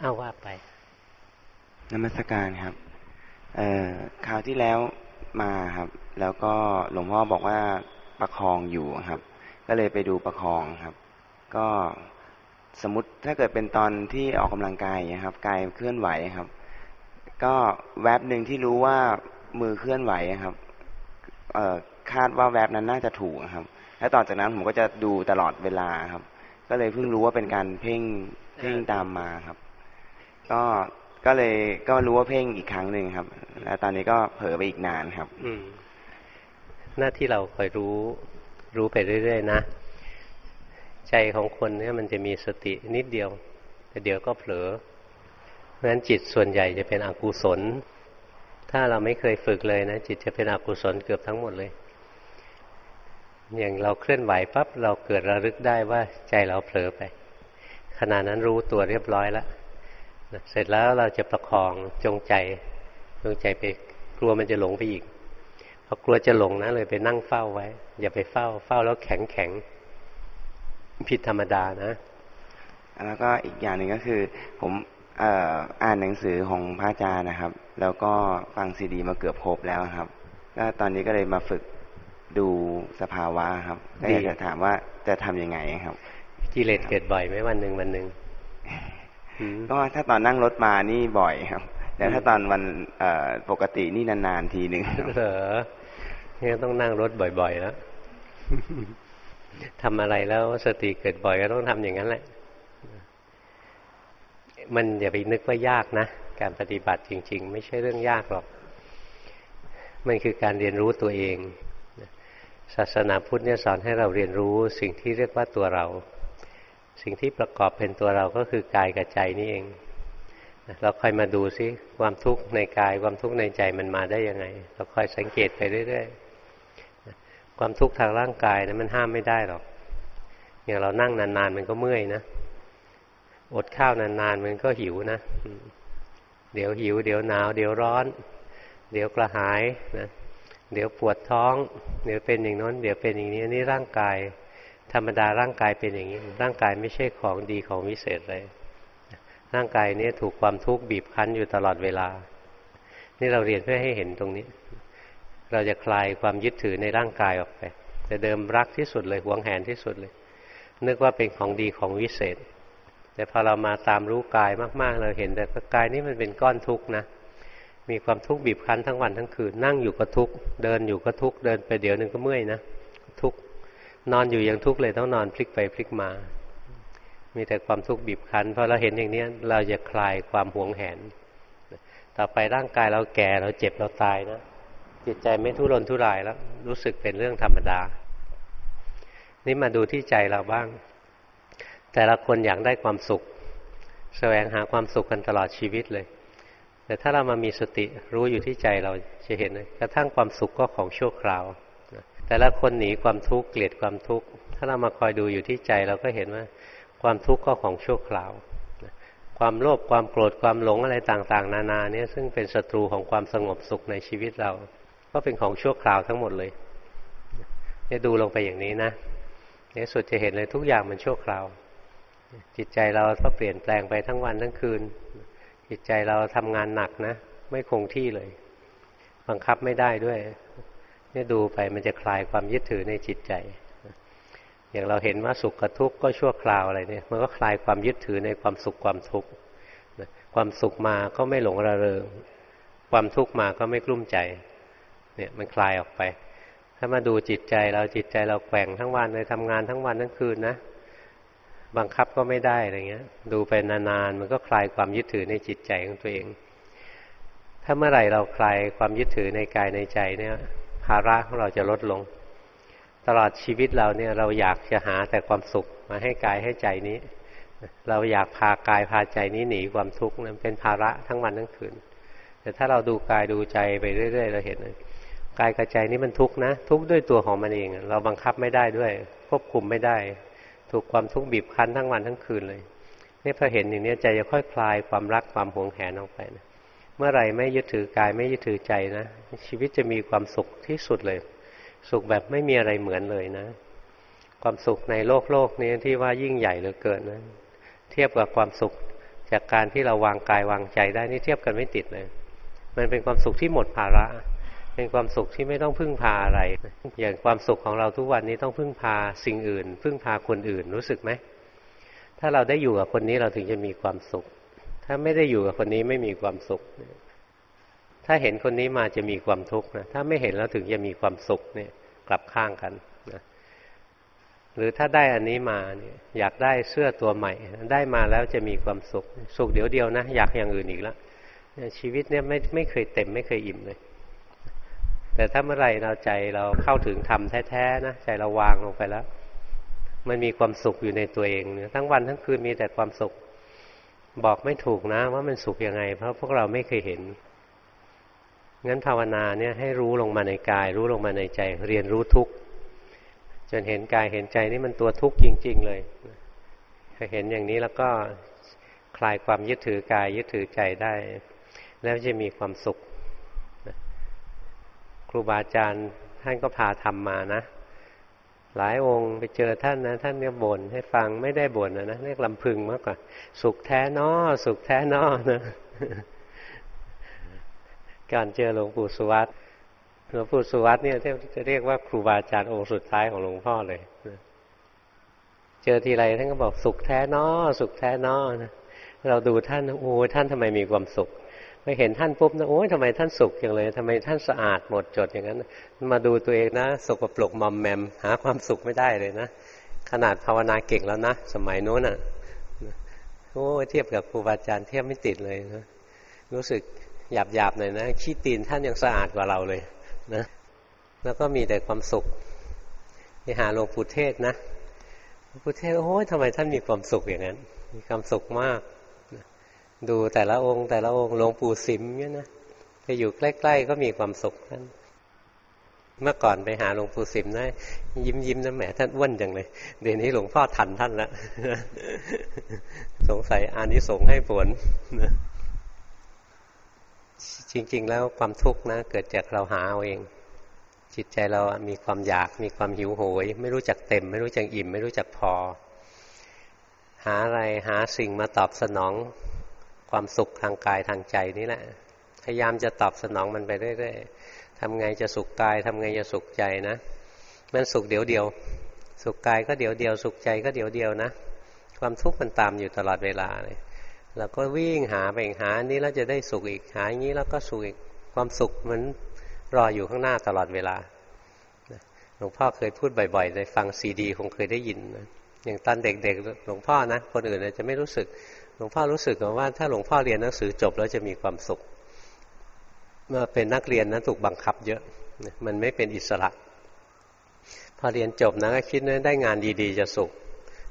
เอาว่าไปนมัสการครับ เอ่อคราวที่แล้วมาครับ แล้วก็หลวงพ่อบอกว่าประคองอยู่ครับ ก็เลยไปดูประคองครับ ก็สมมติถ้าเกิดเป็นตอนที่ออกกำลังกายนะครับกายเคลื่อนไหวครับ ก็แวบหนึ่งที่รู้ว่ามือเคลื่อนไหวครับ เอ่อคาดว่าแวบนั้นน่าจะถูกครับ แล้วต่อจากนั้นผมก็จะดูตลอดเวลาครับ ก็เลยเพิ่งรู้ว่าเป็นการเพ่งเพ่งตามมาครับ ก็ก็เลยก็รู้ว่าเพ่งอีกครั้งหนึ่งครับ แล้วตอนนี้ก็เผลอไปอีกนานครับ อืหน้าที่เราคอยรู้ รู้ไปเรื่อยๆนะใจของคนเนี่ยมันจะมีสตินิดเดียว แต่เดี๋ยวก็เผลอเพราะฉะนั้นจิตส่วนใหญ่จะเป็นอกุศล ถ้าเราไม่เคยฝึกเลยนะจิตจะเป็นอกุศลเกือบทั้งหมดเลย อย่างเราเคลื่อนไหวปั๊บเราเกิดระลึกได้ว่าใจเราเผลอไปขณะนั้นรู้ตัวเรียบร้อยแล้ว เสร็จแล้วเราจะประคองจงใจจงใจไปกลัวมันจะหลงไปอีกพอกลัวจะหลงนะเลยไปนั่งเฝ้าไว้ อย่าไปเฝ้า เฝ้าแล้วแข็งแข็งผิดธรรมดานะ แล้วก็อีกอย่างหนึ่งก็คือ ผมอ่านหนังสือของพระอาจารย์นะครับ แล้วก็ฟังซีดีมาเกือบครบแล้วครับก็ตอนนี้ก็เลยมาฝึกดูสภาวะครับก็อยากจะถามว่าจะทํำยังไงครับ กิเลสเกิดบ่อยไหมวันหนึ่งวันหนึ่ง ก็ถ้าตอนนั่งรถมานี่บ่อยครับแต่ถ้าตอนวันปกตินี่นานๆทีหนึ่งเหรอนี่ต้องนั่งรถบ่อยๆแล้วทำอะไรแล้วสติเกิดบ่อยก็ต้องทำอย่างนั้นแหละ มันอย่าไปนึกว่ายากนะ การปฏิบัติจริง ๆ ไม่ใช่เรื่องยากหรอก มันคือการเรียนรู้ตัวเองศาสนาพุทธเนี่ยสอนให้เราเรียนรู้สิ่งที่เรียกว่าตัวเรา สิ่งที่ประกอบเป็นตัวเราก็คือกายกับใจนี่เอง เราค่อยมาดูซิความทุกข์ในกายความทุกข์ในใจมันมาได้ยังไง เราค่อยสังเกตไปเรื่อยๆความทุกข์ทางร่างกายนะมันห้ามไม่ได้หรอกอย่างเรานั่งนานๆมันก็เมื่อยนะอดข้าวนานๆมันก็หิวนะ เดี๋ยวหิว เดี๋ยวหนาว เดี๋ยวร้อน เดี๋ยวกระหายนะเดี๋ยวปวดท้อง เดี๋ยวเป็นอย่างน้น เดี๋ยวเป็นอย่างนี้นี่ร่างกาย ธรรมดาร่างกายเป็นอย่างนี้ ร่างกายไม่ใช่ของดีของวิเศษเลย ร่างกายนี้ถูกความทุกข์บีบคั้นอยู่ตลอดเวลา นี่เราเรียนเพื่อให้เห็นตรงนี้ เราจะคลายความยึดถือในร่างกายออกไป แต่เดิมรักที่สุดเลยหวงแหนที่สุดเลย นึกว่าเป็นของดีของวิเศษ แต่พอเรามาตามรู้กายมาก ๆ เราเห็นแต่กายนี้มันเป็นก้อนทุกข์นะมีความทุกข์บีบคั้นทั้งวันทั้งคืนนั่งอยู่ก็ทุกข์เดินอยู่ก็ทุกข์เดินไปเดี๋ยวหนึ่งก็เมื่อยนะทุกข์ นอนอยู่ยังทุกข์เลยต้องนอนพลิกไปพลิกมา มีแต่ความทุกข์บีบคั้นพอเราเห็นอย่างนี้เราจะคลายความหวงแหน ต่อไปร่างกายเราแก่เราเจ็บเราตายนะจิตใจไม่ทุรนทุรายแล้ว รู้สึกเป็นเรื่องธรรมดา นี่มาดูที่ใจเราบ้าง แต่ละคนอยากได้ความสุข แสวงหาความสุขกันตลอดชีวิตเลย แต่ถ้าเรามามีสติรู้อยู่ที่ใจเราจะเห็นเลยกระทั่งความสุขก็ของชั่วคราว แต่ละคนหนีความทุกข์เกลียดความทุกข์ถ้าเรามาคอยดูอยู่ที่ใจเราก็เห็นว่า ความทุกข์ก็ของชั่วคราว ความโลภความโกรธความหลงอะไรต่างๆ นานาเนี่ยซึ่งเป็นศัตรูของความสงบสุขในชีวิตเรา ก็เป็นของชั่วคราวทั้งหมดเลยเนี่ยดูลงไปอย่างนี้นะในสุดจะเห็นเลยทุกอย่างมันชั่วคราว จิตใจเราก็เปลี่ยนแปลงไปทั้งวันทั้งคืน จิตใจเราทำงานหนักนะ ไม่คงที่เลย บังคับไม่ได้ด้วย นี่ดูไปมันจะคลายความยึดถือในจิตใจ อย่างเราเห็นว่าสุขกับทุกข์ก็ชั่วคราวอะไรเนี่ย มันก็คลายความยึดถือในความสุขความทุกข์ความสุขมาก็ไม่หลงระเริง ความทุกข์มาก็ไม่กลุ้มใจ เนี่ยมันคลายออกไป ถ้ามาดูจิตใจเราจิตใจเราแกว่งทั้งวันเลยทำงานทั้งวันทั้งคืนนะ บังคับก็ไม่ได้อะไรเงี้ย ดูไปนานๆมันก็คลายความยึดถือในจิตใจของตัวเอง ถ้าเมื่อไหร่เราคลายความยึดถือในกายในใจเนี่ย ภาระของเราจะลดลง ตลอดชีวิตเราเนี่ยเราอยากจะหาแต่ความสุขมาให้กายให้ใจนี้ เราอยากพากายพาใจนี้หนีความทุกข์นั้นเป็นภาระทั้งวันทั้งคืน แต่ถ้าเราดูกายดูใจไปเรื่อย ๆ เราเห็นเลยกายกับใจนี้มันทุกข์นะ ทุกข์ด้วยตัวของมันเอง เราบังคับไม่ได้ด้วย ควบคุมไม่ได้ ถูกความทุกข์บีบคั้นทั้งวันทั้งคืนเลยนี่พอเห็นอย่างนี้ใจจะค่อยคลายความรักความหวงแหนออกไปนะ เมื่อไหร่ไม่ยึดถือกายไม่ยึดถือใจนะ ชีวิตจะมีความสุขที่สุดเลย สุขแบบไม่มีอะไรเหมือนเลยนะ ความสุขในโลกโลกนี้ที่ว่ายิ่งใหญ่เหลือเกินนะ เทียบกับความสุขจากการที่เราวางกายวางใจได้นี่เทียบกันไม่ติดเลย มันเป็นความสุขที่หมดภาระ เป็นความสุขที่ไม่ต้องพึ่งพาอะไร อย่างความสุขของเราทุกวันนี้ต้องพึ่งพาสิ่งอื่น พึ่งพาคนอื่นรู้สึกไหมถ้าเราได้อยู่กับคนนี้เราถึงจะมีความสุข ถ้าไม่ได้อยู่กับคนนี้ไม่มีความสุข ถ้าเห็นคนนี้มาจะมีความทุกข์นะ ถ้าไม่เห็นแล้วถึงจะมีความสุขเนี่ย กลับข้างกันนะหรือถ้าได้อันนี้มาเนี่ยอยากได้เสื้อตัวใหม่ ได้มาแล้วจะมีความสุข สุขเดี๋ยวเดียวนะ อยากอย่างอื่นอีกแล้วชีวิตเนี่ยไม่ไม่เคยเต็มไม่เคยอิ่มเลย แต่ถ้าเมื่อไรเราใจเราเข้าถึงธรรมแท้ๆนะใจเราวางลงไปแล้ว มันมีความสุขอยู่ในตัวเองเนี่ยทั้งวันทั้งคืนมีแต่ความสุข บอกไม่ถูกนะ ว่ามันสุขยังไง เพราะพวกเราไม่เคยเห็น งั้นภาวนาเนี่ยให้รู้ลงมาในกาย รู้ลงมาในใจ เรียนรู้ทุกข์จนเห็นกายเห็นใจนี่มันตัวทุกข์จริง ๆ เลยถ้าเห็นอย่างนี้แล้วก็คลายความยึดถือกายยึดถือใจได้ แล้วจะมีความสุข ครูบาอาจารย์ท่านก็พาทำมานะ หลายองค์ไปเจอท่านนะ ท่านก็บ่นให้ฟังไม่ได้บ่นนะนะเรียกลำพึงมากกว่า สุขแท้นอสุขแท้นอนะการเจอหลวงปู่สุวัตหลวงปู่สุวัตเนี่ยจะเรียกว่าครูบาอาจารย์องค์สุดท้ายของหลวงพ่อเลยเจอทีไรท่านก็บอกสุขแท้นอสุขแท้นอนะเราดูท่านโอ้ท่านทำไมมีความสุข ไปเห็นท่านปุ๊บนะโอ้ยทำไมท่านสุขอย่างเลยทำไมท่านสะอาดหมดจดอย่างนั้น มาดูตัวเองนะสกปรกมอมแมม หาความสุขไม่ได้เลยนะขนาดภาวนาเก่งแล้วนะสมัยโน้นอะโอ้เทียบกับครูบาอาจารย์เทียบไม่ติดเลยนะรู้สึกหยาบๆหน่อยนะขี้ตีนท่านยังสะอาดกว่าเราเลยนะ แล้วก็มีแต่ความสุขไปหาหลวงปู่เทศนะหลวงปู่เทศโอ้ยทำไมท่านมีความสุขอย่างนั้น มีความสุขมาก ดูแต่ละองค์ แต่ละองค์หลวงปู่สิมเนี่ยนะไปอยู่ใกล้ ๆ ก็มีความสุขท่านเมื่อก่อนไปหาหลวงปู่สิมนะยิ้มยิ้มนะแหมท่านอ้วนจังเลย เดี๋ยวนี้หลวงพ่อทันท่านล้วสงสัยอานิสงส์ให้ผลจริง ๆ แล้วความทุกข์นะ เกิดจากเราหาเอาเอง จิตใจเรามีความอยากมีความหิวโหย ไม่รู้จักเต็ม ไม่รู้จักอิ่ม ไม่รู้จักพอ หาอะไรหาสิ่งมาตอบสนอง ความสุขทางกายทางใจนี่แหละ พยายามจะตอบสนองมันไปเรื่อยๆทำไงจะสุขกายทำไงจะสุขใจนะ มันสุขเดี๋ยวเดียว สุขกายก็เดี๋ยวเดียว สุขใจก็เดี๋ยวเดียวนะ ความทุกข์มันตามอยู่ตลอดเวลาเลยเราก็วิ่งหาไปหาอันนี้แล้วจะได้สุขอีกหาอย่างนี้แล้วก็สุขอีกความสุขมันรออยู่ข้างหน้าตลอดเวลาหลวงพ่อเคยพูดบ่อยๆเลยฟังซีดี คงเคยได้ยินนะอย่างตอนเด็กๆหลวงพ่อนะ คนอื่นจะไม่รู้สึก หลวงพ่อรู้สึกว่าถ้าหลวงพ่อเรียนหนังสือจบแล้วจะมีความสุข เมื่อเป็นนักเรียนนะถูกบังคับเยอะ มันไม่เป็นอิสระ พอเรียนจบนะก็คิดว่าได้งานดีๆ จะสุข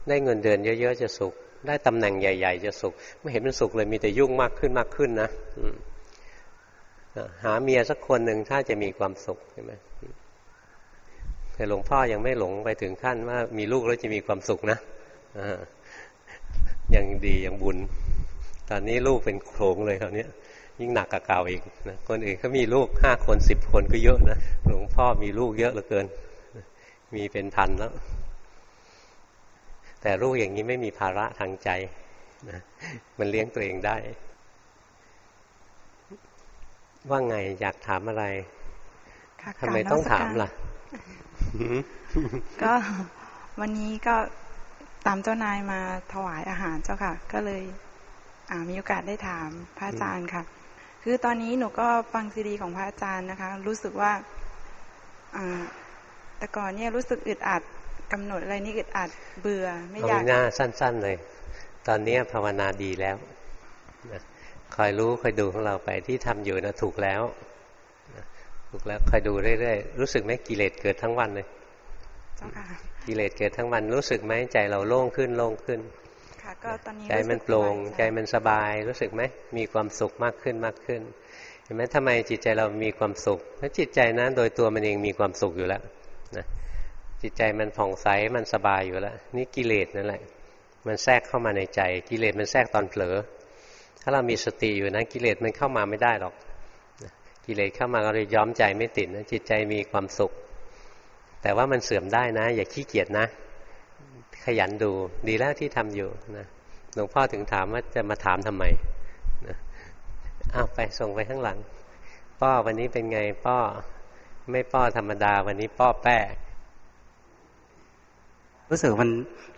ได้เงินเดือนเยอะๆจะสุข ได้ตำแหน่งใหญ่ ๆ จะสุข ไม่เห็นมันสุขเลยมีแต่ยุ่งมากขึ้นมากขึ้นนะหาเมียสักคนหนึ่งถ้าจะมีความสุขใช่ไหมแต่หลวงพ่อยังไม่หลงไปถึงขั้นว่ามีลูกแล้วจะมีความสุขนะ ยังดียังบุญ ตอนนี้ลูกเป็นโขงเลยคราวนี้ยิ่งหนักกว่าเก่าอีกนะคนอื่นเขามีลูกห้าคนสิบคนก็เยอะนะหลวงพ่อมีลูกเยอะเหลือเกิน มีเป็นพันแล้ว แต่ลูกอย่างนี้ไม่มีภาระทางใจนะมันเลี้ยงตัวเองได้ ว่าไงอยากถามอะไรทำไมต้องถามล่ะ ก็วันนี้ก็ ตามเจ้านายมาถวายอาหารเจ้าค่ะ ก็เลยมีโอกาสได้ถามพระอาจารย์ค่ะ คือตอนนี้หนูก็ฟังซีดีของพระอาจารย์นะคะ รู้สึกว่าแต่ก่อนเนี่ยรู้สึกอึดอัดกำหนดอะไรนี่อึดอัดเบื่อ ไม่อยากหน้าสั้น ๆ เลย ตอนนี้ภาวนาดีแล้วคอยรู้คอยดูของเราไปที่ทำอยู่นะถูกแล้วถูกแล้วคอยดูเรื่อยๆรู้สึกไหมกิเลสเกิดทั้งวันเลย กิเลสเกิดทั้งวันรู้สึกไหมใจเราโล่งขึ้นโล่งขึ้นใจมันโปร่งใจมันสบายรู้สึกไหมมีความสุขมากขึ้นมากขึ้นเห็นไหมทำไมจิตใจเรามีความสุขเพราะจิตใจนั้นโดยตัวมันเองมีความสุขอยู่แล้วนะจิตใจมันผ่องใสมันสบายอยู่แล้ว นี่กิเลสนั่นแหละ มันแทรกเข้ามาในใจ กิเลสมันแทรกตอนเผลอ ถ้าเรามีสติอยู่นะกิเลสมันเข้ามาไม่ได้หรอก กิเลสเข้ามาเราเลยย้อมใจไม่ติดนะจิตใจมีความสุข แต่ว่ามันเสื่อมได้นะ อย่าขี้เกียจนะ ขยันดู ดีแล้วที่ทำอยู่นะหลวงพ่อถึงถามว่าจะมาถามทำไมนะอ้าวไปส่งไปข้างหลัง ป้อวันนี้เป็นไงป้อไม่ป้อธรรมดา วันนี้ป้อแป้รู้สึกมัน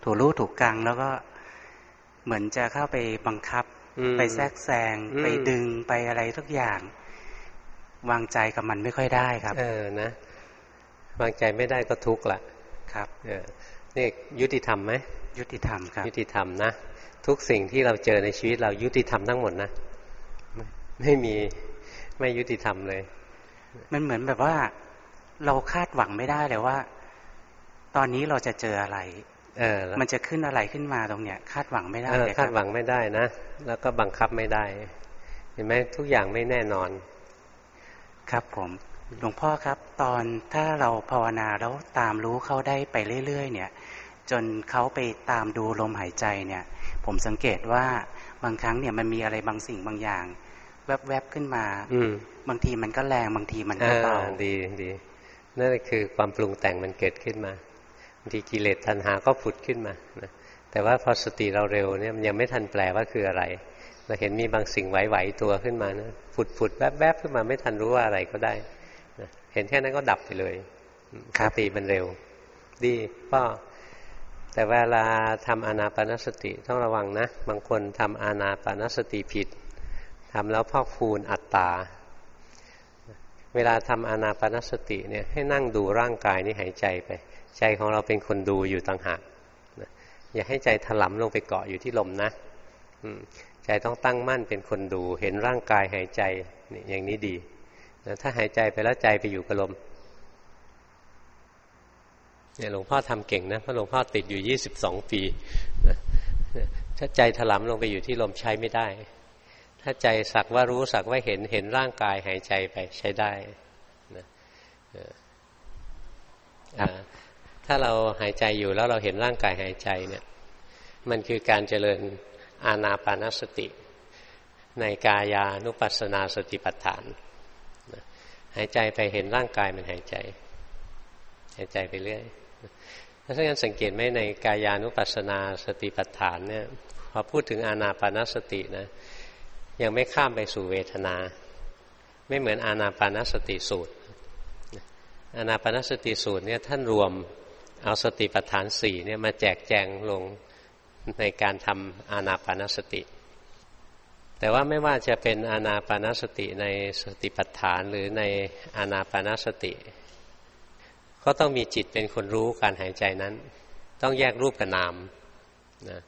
ถูรู้ถูกกลางแล้วก็เหมือนจะเข้าไปบังคับ ไปแทรกแซง ไปดึงไปอะไรทุกอย่าง วางใจกับมันไม่ค่อยได้ครับ เออนะ วางใจไม่ได้ก็ทุกข์ละครับเออนี่ยุติธรรมไหมยุติธรรมครับ ยุติธรรมนะ ทุกสิ่งที่เราเจอในชีวิตเรายุติธรรมทั้งหมดนะไม่มีไม่ยุติธรรมเลย มันเหมือนแบบว่า เราคาดหวังไม่ได้เลยว่า ตอนนี้เราจะเจออะไร เออ มันจะขึ้นอะไรขึ้นมาตรงเนี้ย คาดหวังไม่ได้เลยคาดหวังไม่ได้นะแล้วก็บังคับไม่ได้ เห็นไหมทุกอย่างไม่แน่นอน ครับผม หลวงพ่อครับ ตอนถ้าเราภาวนาแล้วตามรู้เขาได้ไปเรื่อย ๆ เนี่ย จนเขาไปตามดูลมหายใจเนี่ย ผมสังเกตว่าบางครั้งเนี่ยมันมีอะไรบางสิ่งบางอย่าง แวบๆขึ้นมา อืบางทีมันก็แรงบางทีมันก็เบาดีดีนั่นคือความปรุงแต่งมันเกิดขึ้นมาบางทีกิเลสทันหาก็ผุดขึ้นมานะแต่ว่าพอสติเราเร็วเนี่ยมันยังไม่ทันแปลว่าคืออะไร เราเห็นมีบางสิ่งไหวๆตัวขึ้นมานะผุดผุดแวบๆขึ้นมาไม่ทันรู้ว่าอะไรก็ได้เห็นแค่นั้นก็ดับไปเลยสติมันเร็ว ดีก็แต่เวลาทำอานาปนสติต้องระวังนะ บางคนทำอานาปนสติผิดทำแล้วพอกฟูนอัตตา เวลาทำอานาปนสติเนี่ยให้นั่งดูร่างกายนี่หายใจไป ใจของเราเป็นคนดูอยู่ต่างหากอย่าให้ใจถลำลงไปเกาะอยู่ที่ลมนะใจต้องตั้งมั่นเป็นคนดู เห็นร่างกายหายใจอย่างนี้ดี ถ้าหายใจไปแล้วใจไปอยู่กับลมเนี่ยหลวงพ่อทำเก่งนะเพราะหลวงพ่อติดอยู่ยี่สิบสองปีถ้าใจถลำลงไปอยู่ที่ลมใช้ไม่ได้ ถ้าใจสักว่ารู้สักว่าเห็นเห็นร่างกายหายใจไปใช้ได้นะถ้าเราหายใจอยู่แล้วเราเห็นร่างกายหายใจเนี่ย มันคือการเจริญอาณาปานสติ ในกายานุปัสสนาสติปัฏฐาน หายใจไปเห็นร่างกายมันหายใจ หายใจไปเรื่อยถ้าฉะนั้นสังเกตไหมในกายานุปัสสนาสติปัฏฐานเนี่ยพอพูดถึงอานาปานสตินะ ยังไม่ข้ามไปสู่เวทนา ไม่เหมือนอานาปานสติสูตรอานาปานสติสูตรเนี่ยท่านรวมเอาสติปัฏฐานสี่เนี่ยมาแจกแจงลงในการทำอานาปานสติ แต่ว่าไม่ว่าจะเป็นอานาปานสติในสติปัฏฐานหรือในอานาปานสติ ก็ต้องมีจิตเป็นคนรู้การหายใจนั้น ต้องแยกรูปกับนามนะ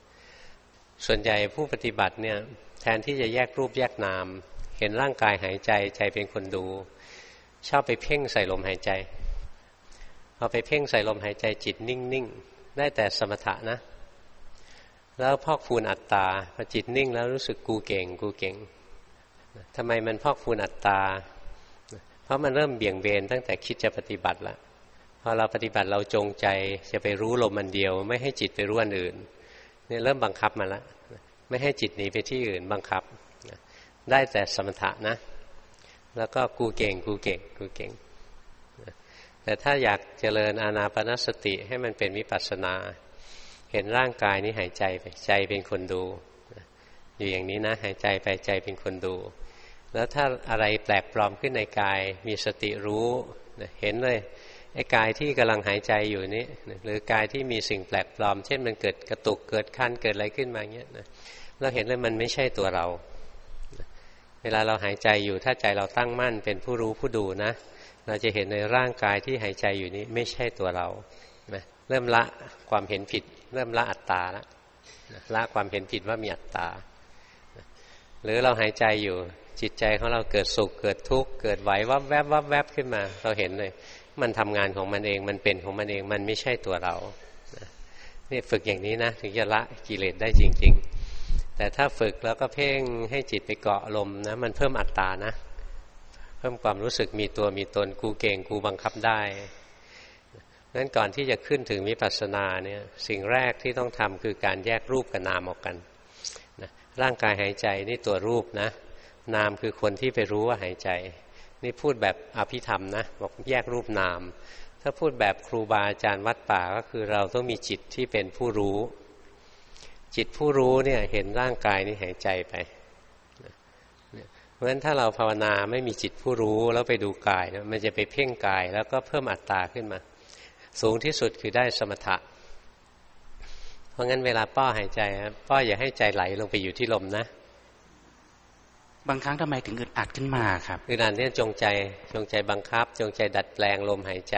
ส่วนใหญ่ผู้ปฏิบัติเนี่ยแทนที่จะแยกรูปแยกนาม เห็นร่างกายหายใจใจเป็นคนดู ชอบไปเพ่งใส่ลมหายใจพอไปเพ่งใส่ลมหายใจจิตนิ่งๆ ได้แต่สมถะนะ แล้วพอกฟูนอัตตาพอจิตนิ่งแล้วรู้สึกกูเก่ง กูเก่งทำไมมันพอกฟูนอัตตา เพราะมันเริ่มเบี่ยงเบนตั้งแต่คิดจะปฏิบัติละพอเราปฏิบัติเราจงใจจะไปรู้ลมมันเดียว ไม่ให้จิตไปรู้อันอื่นเนี่ยเริ่มบังคับมาแล้วไม่ให้จิตหนีไปที่อื่นบังคับ ได้แต่สมถะนะ แล้วก็กูเก่งกูเก่งกูเก่ง แต่ถ้าอยากเจริญอานาปนสติให้มันเป็นวิปัสสนา เห็นร่างกายนี้หายใจไปใจเป็นคนดู อยู่อย่างนี้นะ หายใจไปใจเป็นคนดู แล้วถ้าอะไรแปลกปลอมขึ้นในกาย มีสติรู้เห็นเลยไอ้กายที่กำลังหายใจอยู่นี้หรือกายที่มีสิ่งแปลกปลอม เช่นมันเกิดกระตุกเกิดคันเกิดอะไรขึ้นมาเงี้ยนะเราเห็นเลยมันไม่ใช่ตัวเรา เวลาเราหายใจอยู่ถ้าใจเราตั้งมั่นเป็นผู้รู้ผู้ดูนะ เราจะเห็นในร่างกายที่หายใจอยู่นี้ไม่ใช่ตัวเรา เริ่มละความเห็นผิด เริ่มละอัตตาล้วละความเห็นผิดว่ามีอัตตา หรือเราหายใจอยู่จิตใจของเราเกิดสุขเกิดทุกข์เกิดไหววับแวบวับแวบขึ้นมา เราเห็นเลย มันทำงานของมันเองมันเป็นของมันเองมันไม่ใช่ตัวเรานี่ฝึกอย่างนี้นะถึงจะละกิเลสได้จริง ๆ แต่ถ้าฝึกแล้วก็เพ่งให้จิตไปเกาะลมนะมันเพิ่มอัตตานะ เพิ่มความรู้สึกมีตัวมีตนกูเก่งกูบังคับได้ นั้นก่อนที่จะขึ้นถึงวิปัสสนาเนี่ยสิ่งแรกที่ต้องทำคือการแยกรูปกับนามออกกันนะร่างกายหายใจนี่ตัวรูปนะ นามคือคนที่ไปรู้ว่าหายใจ นี่พูดแบบอภิธรรมนะบอกแยกรูปนาม ถ้าพูดแบบครูบาอาจารย์วัดป่าก็คือเราต้องมีจิตที่เป็นผู้รู้ จิตผู้รู้เนี่ยเห็นร่างกายนี่หายใจไปเพราะฉะนั้นถ้าเราภาวนาไม่มีจิตผู้รู้แล้วไปดูกายนะมันจะไปเพ่งกายแล้วก็เพิ่มอัตตาขึ้นมา สูงที่สุดคือได้สมถะ เพราะงั้นเวลาป้อหายใจป้ออย่าให้ใจไหลลงไปอยู่ที่ลมนะ บางครั้งทำไมถึงอึดอัดขึ้นมาครับอึดอัดเนี่ยจงใจจงใจบังคับ จงใจดัดแปลงลมหายใจ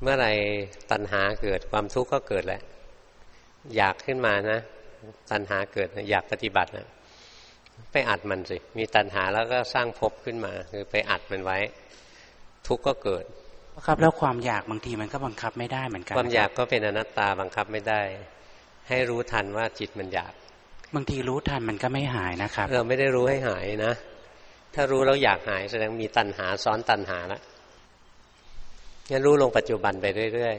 เมื่อไรตัณหาเกิดความทุกข์ก็เกิดแหละ อยากขึ้นมานะ ตัณหาเกิดอยากปฏิบัตินะไปอัดมันสิ มีตัณหาแล้วก็สร้างภพขึ้นมา คือไปอัดมันไว้ ทุกข์ก็เกิด ครับแล้วความอยากบางทีมันก็บังคับไม่ได้เหมือนกัน ความอยากก็เป็นอนัตตาบังคับไม่ได้ ให้รู้ทันว่าจิตมันอยาก บางทีรู้ทันมันก็ไม่หายนะครับเราไม่ได้รู้ให้หายนะ ถ้ารู้แล้วอยากหายแสดงมีตัณหาซ้อนตัณหาแล้วงั้นรู้ลงปัจจุบันไปเรื่อย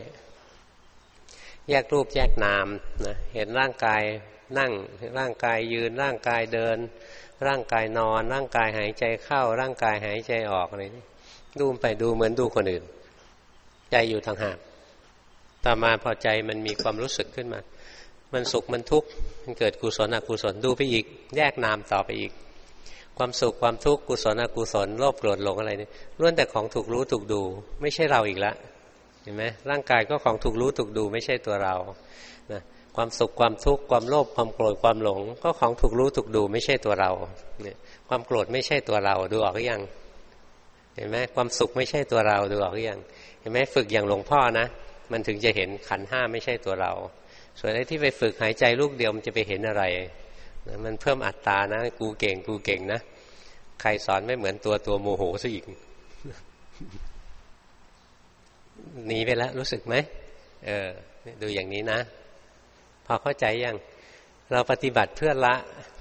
ๆ แยกรูปแยกนามนะ เห็นร่างกายนั่ง ร่างกายยืน ร่างกายเดิน ร่างกายนอน ร่างกายหายใจเข้า ร่างกายหายใจออกอะไรนี่ดูไปดูเหมือนดูคนอื่น ใจอยู่ทางหากต่อมาพอใจมันมีความรู้สึกขึ้นมา มันสุขมันทุกข์มันเกิดกุศลอกุศลดูไปอีก แยกนามต่อไปอีก ความสุขความทุกข์กุศลอกุศลโลภโกรธหลงอะไรนี่ล้วนแต่ของถูกรู้ถูกดู ไม่ใช่เราอีกแล้วเห็นไหมร่างกายก็ของถูกรู้ถูกดู ไม่ใช่ตัวเรานะความสุขความทุกข์ความโลภความโกรธความหลง ก็ของถูกรู้ถูกดู ไม่ใช่ตัวเราเนี่ยความโกรธไม่ใช่ตัวเราดูออกหรือยังเห็นไหมความสุขไม่ใช่ตัวเราดูออกหรือยัง ห็นไหมฝึกอย่างหลวงพ่อนะ มันถึงจะเห็นขันห้าไม่ใช่ตัวเรา ส่วนไอ้ที่ไปฝึกหายใจลูกเดียวมันจะไปเห็นอะไรมันเพิ่มอัตตานะ กูเก่งกูเก่งนะใครสอนไม่เหมือนตัวตัวโมโหซะอีกหนีไปแล้วรู้สึกไหมเออ ดูอย่างนี้นะ พอเข้าใจยังเราปฏิบัติเพื่อละ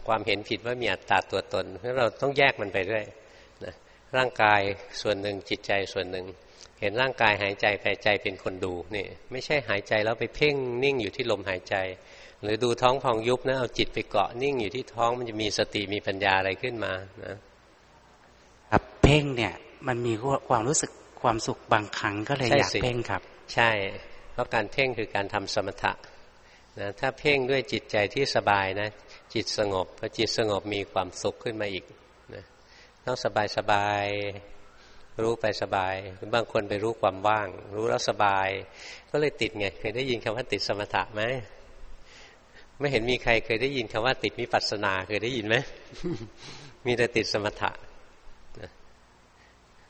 ความเห็นผิดว่ามีอัตตาตัวตนเพราะเราต้องแยกมันไปเรื่อยนะร่างกายส่วนหนึ่งจิตใจส่วนหนึ่ง เห็นร่างกายหายใจไปใจเป็นคนดูนี่ไม่ใช่หายใจแล้วไปเพ่งนิ่งอยู่ที่ลมหายใจ หรือดูท้องพองยุบนะเอาจิตไปเกาะนิ่งอยู่ที่ท้องมันจะมีสติมีปัญญาอะไรขึ้นมานะครับเพ่งเนี่ยมันมีความรู้สึกความสุขบางครั้งก็เลยอยากเพ่งครับ ใช่ เพราะการเพ่งคือการทำสมถะนะถ้าเพ่งด้วยจิตใจที่สบายนะ จิตสงบพอจิตสงบมีความสุขขึ้นมาอีกนะต้องสบายสบาย รู้ไปสบายบางคนไปรู้ความว่าง รู้แล้วสบาย ก็เลยติดไง เคยได้ยินคำว่าติดสมถะไหมไม่เห็นมีใครเคยได้ยินคำว่าติดมิปัสสนาเคยได้ยินไหมมีแต่ติดสมถะ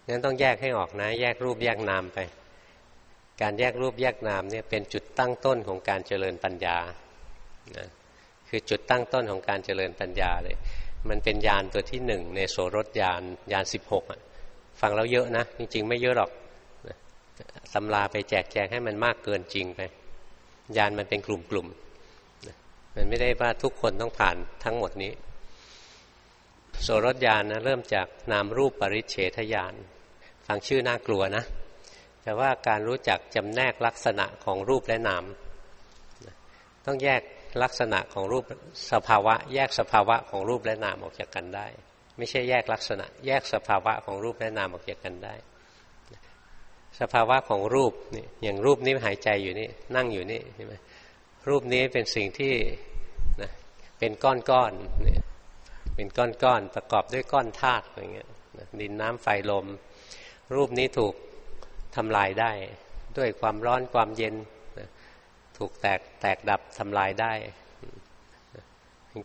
งั้นต้องแยกให้ออกนะ แยกรูปแยกนามไป การแยกรูปแยกนามเนี่ยเป็นจุดตั้งต้นของการเจริญปัญญานะคือจุดตั้งต้นของการเจริญปัญญาเลย มันเป็นญาณตัวที่หนึ่งในโสรถญาณญาณสิบหก ฟังแล้วเยอะนะ จริง ๆ ไม่เยอะหรอกตำราไปแจกแจงให้มันมากเกินจริงไปญาณมันเป็นกลุ่มๆมันไม่ได้ว่าทุกคนต้องผ่านทั้งหมดนี้ โสรถญาณนะเริ่มจากนามรูปปริเฉทญาณฟังชื่อน่ากลัวนะ แต่ว่าการรู้จักจำแนกลักษณะของรูปและนาม ต้องแยกลักษณะของรูปสภาวะ แยกสภาวะของรูปและนามออกจากกันได้ ไม่ใช่แยกลักษณะ แยกสภาวะของรูปและนามออกจากกันได้ สภาวะของรูปนี่อย่างรูปนี้หายใจอยู่นี่นั่งอยู่นี่ใช่ไหมรูปนี้เป็นสิ่งที่นะเป็นก้อนๆเนี่ยเป็นก้อนๆประกอบด้วยก้อนธาตุอะไรเงี้ยดินน้ำไฟลม รูปนี้ถูกทำลายได้ ด้วยความร้อนความเย็นถูกแตกแตกดับทำลายได้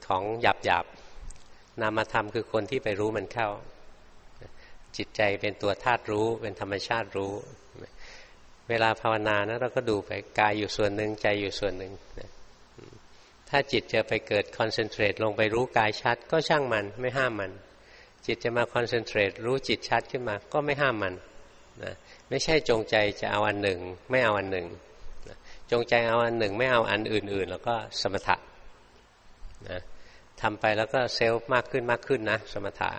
ของหยาบหยาบ นามธรรมคือคนที่ไปรู้มันเข้า จิตใจเป็นตัวธาตุรู้ เป็นธรรมชาติรู้ เวลาภาวนานะเราก็ดูไปกายอยู่ส่วนหนึ่งใจอยู่ส่วนหนึ่งถ้าจิตจะไปเกิดคอนเซนเทรตลงไปรู้กายชัด ก็ช่างมันไม่ห้ามมัน จิตจะมาคอนเซนเทรตรู้จิตชัดขึ้นมา ก็ไม่ห้ามมันนะไม่ใช่จงใจจะเอาอันหนึ่ง ไม่เอาอันหนึ่งจงใจเอาอันหนึ่ง ไม่เอาอันอื่นๆ แล้วก็สมถะนะ ทำไปแล้วก็เซลล์มากขึ้นมากขึ้นนะ สมถะ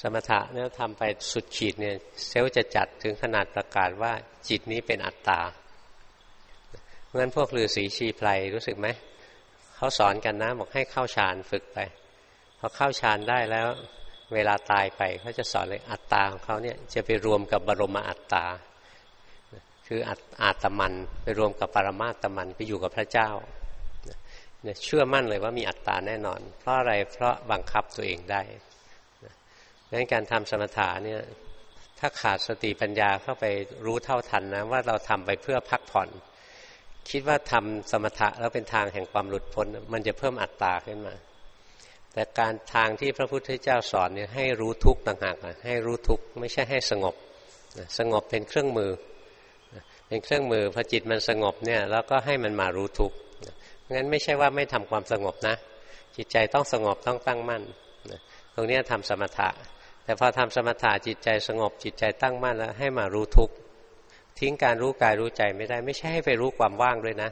สมถะเนี่ยทำไปสุดขีดเนี่ยเซลล์จะจัดถึงขนาดประกาศว่าจิตนี้เป็นอัตตาเพราะฉะนั้นพวกฤาษีชีไพรรู้สึกไหมเขาสอนกันนะบอกให้เข้าฌานฝึกไปพอเข้าฌานได้แล้วเวลาตายไปเขาจะสอนเลยอัตตาของเขาเนี่ยจะไปรวมกับบรมอัตตา คืออัตอาตมัน ไปรวมกับปรมาตมันไปอยู่กับพระเจ้า เนี่ยเชื่อมั่นเลยว่ามีอัตตาแน่นอน เพราะอะไรเพราะบังคับตัวเองได้ดังนั้นการทำสมถะเนี่ยถ้าขาดสติปัญญาเข้าไปรู้เท่าทันนะว่าเราทำไปเพื่อพักผ่อน คิดว่าทำสมถะแล้วเป็นทางแห่งความหลุดพ้น มันจะเพิ่มอัตตาขึ้นมา แต่การทางที่พระพุทธเจ้าสอนเนี่ยให้รู้ทุกต่างหากให้รู้ทุกไม่ใช่ให้สงบสงบเป็นเครื่องมือ เป็นเครื่องมือพอจิตมันสงบเนี่ยแล้วก็ให้มันมารู้ทุกข์ งั้นไม่ใช่ว่าไม่ทำความสงบนะ จิตใจต้องสงบต้องตั้งมั่นตรงนี้ทำสมถะ แต่พอทำสมถะจิตใจสงบจิตใจตั้งมั่นแล้วให้มารู้ทุกข์ทิ้งการรู้กายรู้ใจไม่ได้ ไม่ใช่ให้ไปรู้ความว่างด้วยนะ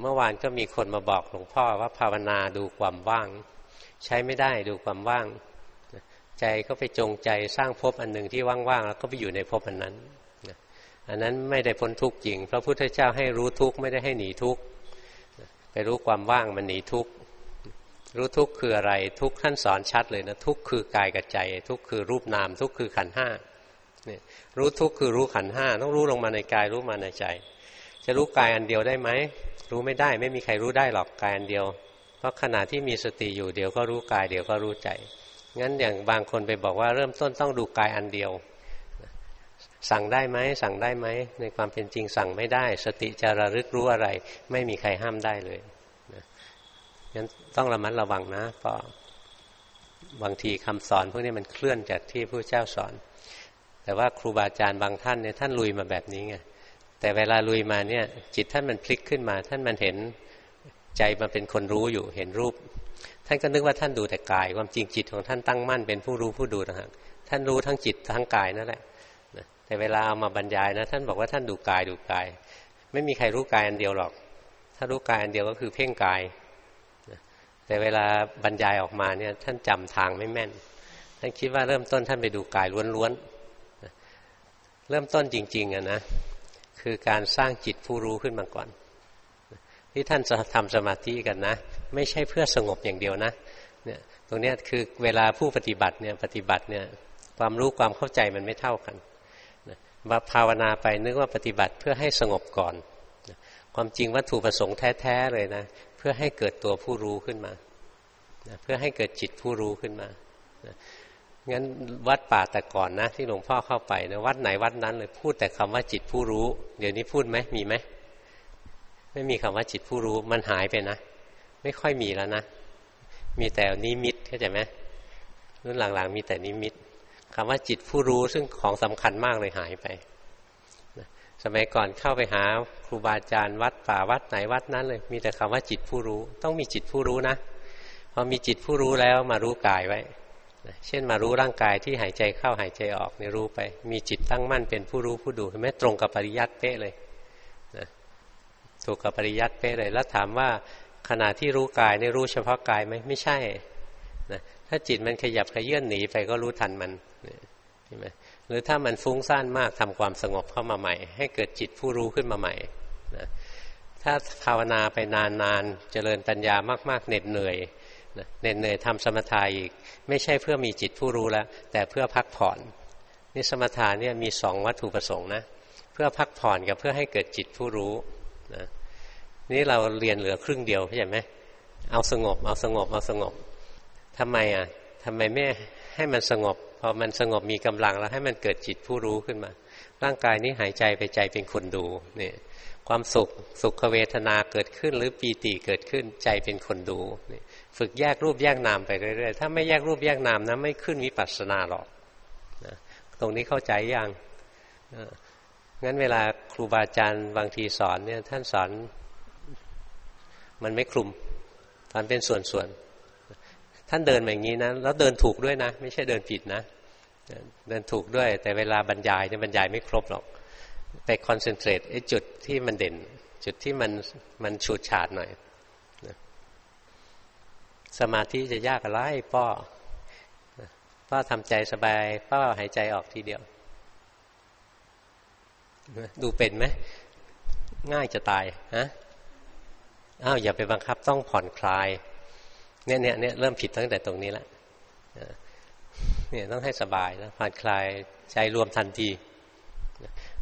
เมื่อวานก็มีคนมาบอกหลวงพ่อว่าภาวนาดูความว่าง ใช้ไม่ได้ดูความว่าง ใจก็ไปจงใจสร้างภพอันหนึ่งที่ว่างๆแล้วก็ไปอยู่ในภพอันนั้นอันนั้นไม่ได้พ้นทุกข์จริง พระพุทธเจ้าให้รู้ทุกข์ไม่ได้ให้หนีทุกข์ ไปรู้ความว่างมันหนีทุกข์รู้ทุกข์คืออะไร ทุกข์ท่านสอนชัดเลยนะทุกข์คือกายกับใจ ทุกข์คือรูปนาม ทุกข์คือขันห้าเนี่ยรู้ทุกข์คือรู้ขันห้าต้องรู้ลงมาในกายรู้มาในใจ จะรู้กายอันเดียวได้ไหมรู้ไม่ได้ไม่มีใครรู้ได้หรอกกายอันเดียว เพราะขณะที่มีสติอยู่เดี๋ยวก็รู้กายเดี๋ยวก็รู้ใจงั้นอย่างบางคนไปบอกว่าเริ่มต้นต้องดูกายอันเดียว สั่งได้ไหมสั่งได้ไหมในความเป็นจริงสั่งไม่ได้ สติจะระลึกรู้อะไร ไม่มีใครห้ามได้เลยนะงั้นต้องระมัดระวังนะเพราะบางทีคำสอนพวกนี้มันเคลื่อนจากที่ผู้เจ้าสอน แต่ว่าครูบาอาจารย์บางท่านเนี่ยท่านลุยมาแบบนี้ไงแต่เวลาลุยมาเนี่ย จิตท่านมันพลิกขึ้นมา ท่านมันเห็นใจมันเป็นคนรู้อยู่เห็นรูป ท่านก็นึกว่าท่านดูแต่กาย ความจริงจิตของท่านตั้งมั่นเป็นผู้รู้ผู้ดูนะฮะท่านรู้ทั้งจิตทั้งกายนั่นแหละ แต่เวลาเอามาบรรยายนะ ท่านบอกว่าท่านดูกายดูกาย ไม่มีใครรู้กายอันเดียวหรอก ถ้ารู้กายอันเดียวก็คือเพ่งกาย แต่เวลาบรรยายออกมาเนี่ยท่านจำทางไม่แม่น ท่านคิดว่าเริ่มต้นท่านไปดูกายล้วนๆ เริ่มต้นจริงๆอะนะคือการสร้างจิตผู้รู้ขึ้นมาก่อน ที่ท่านจะทำสมาธิกันนะ ไม่ใช่เพื่อสงบอย่างเดียวนะเนี่ยตรงนี้คือเวลาผู้ปฏิบัติเนี่ยปฏิบัติเนี่ยความรู้ความเข้าใจมันไม่เท่ากัน มาภาวนาไปนึกว่าปฏิบัติเพื่อให้สงบก่อน ความจริงวัตถุประสงค์แท้ๆเลยนะเพื่อให้เกิดตัวผู้รู้ขึ้นมาเพื่อให้เกิดจิตผู้รู้ขึ้นมางั้นวัดป่าแต่ก่อนนะ ที่หลวงพ่อเข้าไปนะวัดไหนวัดนั้นเลยพูดแต่คำว่าจิตผู้รู้ เดี๋ยวนี้พูดไหมมีไหมไม่มีคำว่าจิตผู้รู้มันหายไปนะ ไม่ค่อยมีแล้วนะ มีแต่นิมิตเข้าใจไหมรุ่นหลังๆ มีแต่นิมิต คำว่าจิตผู้รู้ซึ่งของสำคัญมากเลยหายไป สมัยก่อนเข้าไปหาครูบาอาจารย์วัดป่าวัดไหนวัดนั้นเลย มีแต่คำว่าจิตผู้รู้ ต้องมีจิตผู้รู้นะพอมีจิตผู้รู้แล้วมารู้กายไว้เช่นมารู้ร่างกายที่หายใจเข้าหายใจออกนี่รู้ไป มีจิตตั้งมั่นเป็นผู้รู้ผู้ดูไหมตรงกับปริยัติเป๊ะเลยนะถูกกับปริยัติเป๊ะเลย แล้วถามว่าขณะที่รู้กายนี่รู้เฉพาะกายไหมไม่ใช่ ถ้าจิตมันขยับขยื่นหนีไปก็รู้ทันมันใช่ไหมหรือถ้ามันฟุ้งซ่านมากทำความสงบเข้ามาใหม่ ให้เกิดจิตผู้รู้ขึ้นมาใหม่นะถ้าภาวนาไปนานๆเจริญปัญญามากๆเหน็ดเหนื่อยเหน็ดเหนื่อยทำสมถะอีก ไม่ใช่เพื่อมีจิตผู้รู้แล้ว แต่เพื่อพักผ่อนนี่สมถะเนี่ยมีสองวัตถุประสงค์นะเพื่อพักผ่อนกับเพื่อให้เกิดจิตผู้รู้นะนี่เราเรียนเหลือครึ่งเดียวเข้าใจไหมเอาสงบเอาสงบเอาสงบ ทำไมอะทำไมไม่ให้มันสงบ พอมันสงบมีกำลังแล้วให้มันเกิดจิตผู้รู้ขึ้นมา ร่างกายนี้หายใจไปใจเป็นคนดูเนี่ยความสุขสุขเวทนาเกิดขึ้น หรือปีติเกิดขึ้นใจเป็นคนดูนี่ฝึกแยกรูปแยกนามไปเรื่อยๆ ถ้าไม่แยกรูปแยกนามนะไม่ขึ้นวิปัสสนาหรอกนะตรงนี้เข้าใจยังงั้นเวลาครูบาอาจารย์บางทีสอนเนี่ยท่านสอนมันไม่คลุมตอนเป็นส่วน ท่านเดินอย่างนี้นะแล้วเดินถูกด้วยนะ ไม่ใช่เดินผิดนะ เดินถูกด้วย แต่เวลาบรรยายเนี่ยบรรยายไม่ครบหรอก ไปคอนเซนเทรตไอ้จุดที่มันเด่น จุดที่มันมันฉูดฉาดหน่อยสมาธิจะยากอะไรป้อป้อทำใจสบายป้อหายใจออกทีเดียว ดูเป็นไหมง่ายจะตายฮะอ้าวอย่าไปบังคับต้องผ่อนคลาย เนี่ยเนี่ยเนี่ยเริ่มผิดตั้งแต่ตรงนี้แล้วเนี่ยต้องให้สบายนะผ่อนคลายใจรวมทันที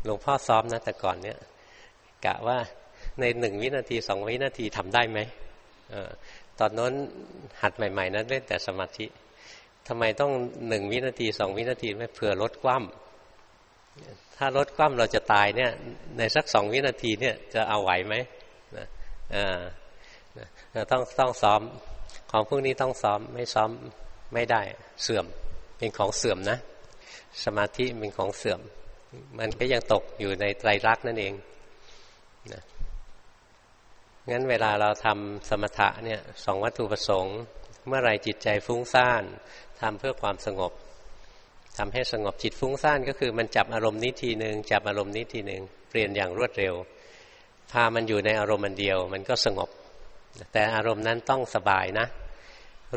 หลวงพ่อซ้อมนะแต่ก่อนเนี่ยกะว่าในหนึ่งวินาทีสองวินาทีทำได้ไหมตอนนั้นหัดใหม่ ๆนั้นเล่นแต่สมาธิทำไมต้องหนึ่งวินาทีสองวินาทีไม่เผื่อลดคว่ำถ้าลดคว่ำเราจะตายเนี่ย ในสักสองวินาทีเนี่ยจะเอาไหวไหมนะอ่าต้องต้องซ้อม ของพวกนี้ต้องซ้อมไม่ซ้อมไม่ได้เสื่อมเป็นของเสื่อมนะ สมาธิเป็นของเสื่อม มันก็ยังตกอยู่ในไตรลักษณ์นั่นเองนะงั้นเวลาเราทำสมถะเนี่ยสองวัตถุประสงค์ เมื่อไรจิตใจฟุ้งซ่านทำเพื่อความสงบทำให้สงบจิตฟุ้งซ่านก็คือมันจับอารมณ์นี้ทีหนึ่งจับอารมณ์นี้ทีหนึ่งเปลี่ยนอย่างรวดเร็ว พามันอยู่ในอารมณ์มันเดียว มันก็สงบ แต่อารมณ์นั้นต้องสบายนะ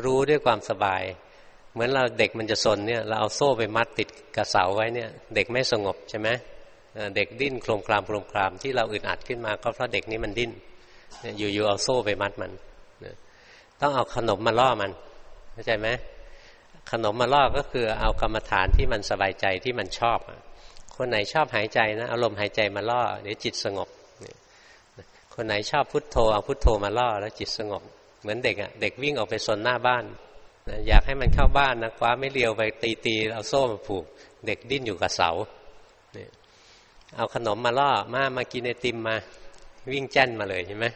รู้ด้วยความสบาย เหมือนเราเด็กมันจะสนเนี่ย เราเอาโซ่ไปมัดติดกระเสาไว้เนี่ย เด็กไม่สงบใช่ไหมเด็กดิ้นโครงกรามโครงกรามที่เราอึดอัดขึ้นมาก็เพราะเด็กนี้มันดิ้นอยู่ๆเอาโซ่ไปมัดมันต้องเอาขนมมาล่อมันเข้าใจไหมขนมมาล่อก็คือเอากรรมฐานที่มันสบายใจที่มันชอบ คนไหนชอบหายใจนะอารมณ์หายใจมาล่อเดี๋ยวจิตสงบ คนไหนชอบพุทโธเอาพุทโธมาล่อแล้วจิตสงบ เหมือนเด็กอะเด็กวิ่งออกไปซนหน้าบ้านอยากให้มันเข้าบ้านนะคว้าไม่เลียวไปตีตีเอาโซ่มาผูก เด็กดิ้นอยู่กับเสาเอาขนมมาล่อมามากินไอติมมาวิ่งแจ้นมาเลยใช่ไหม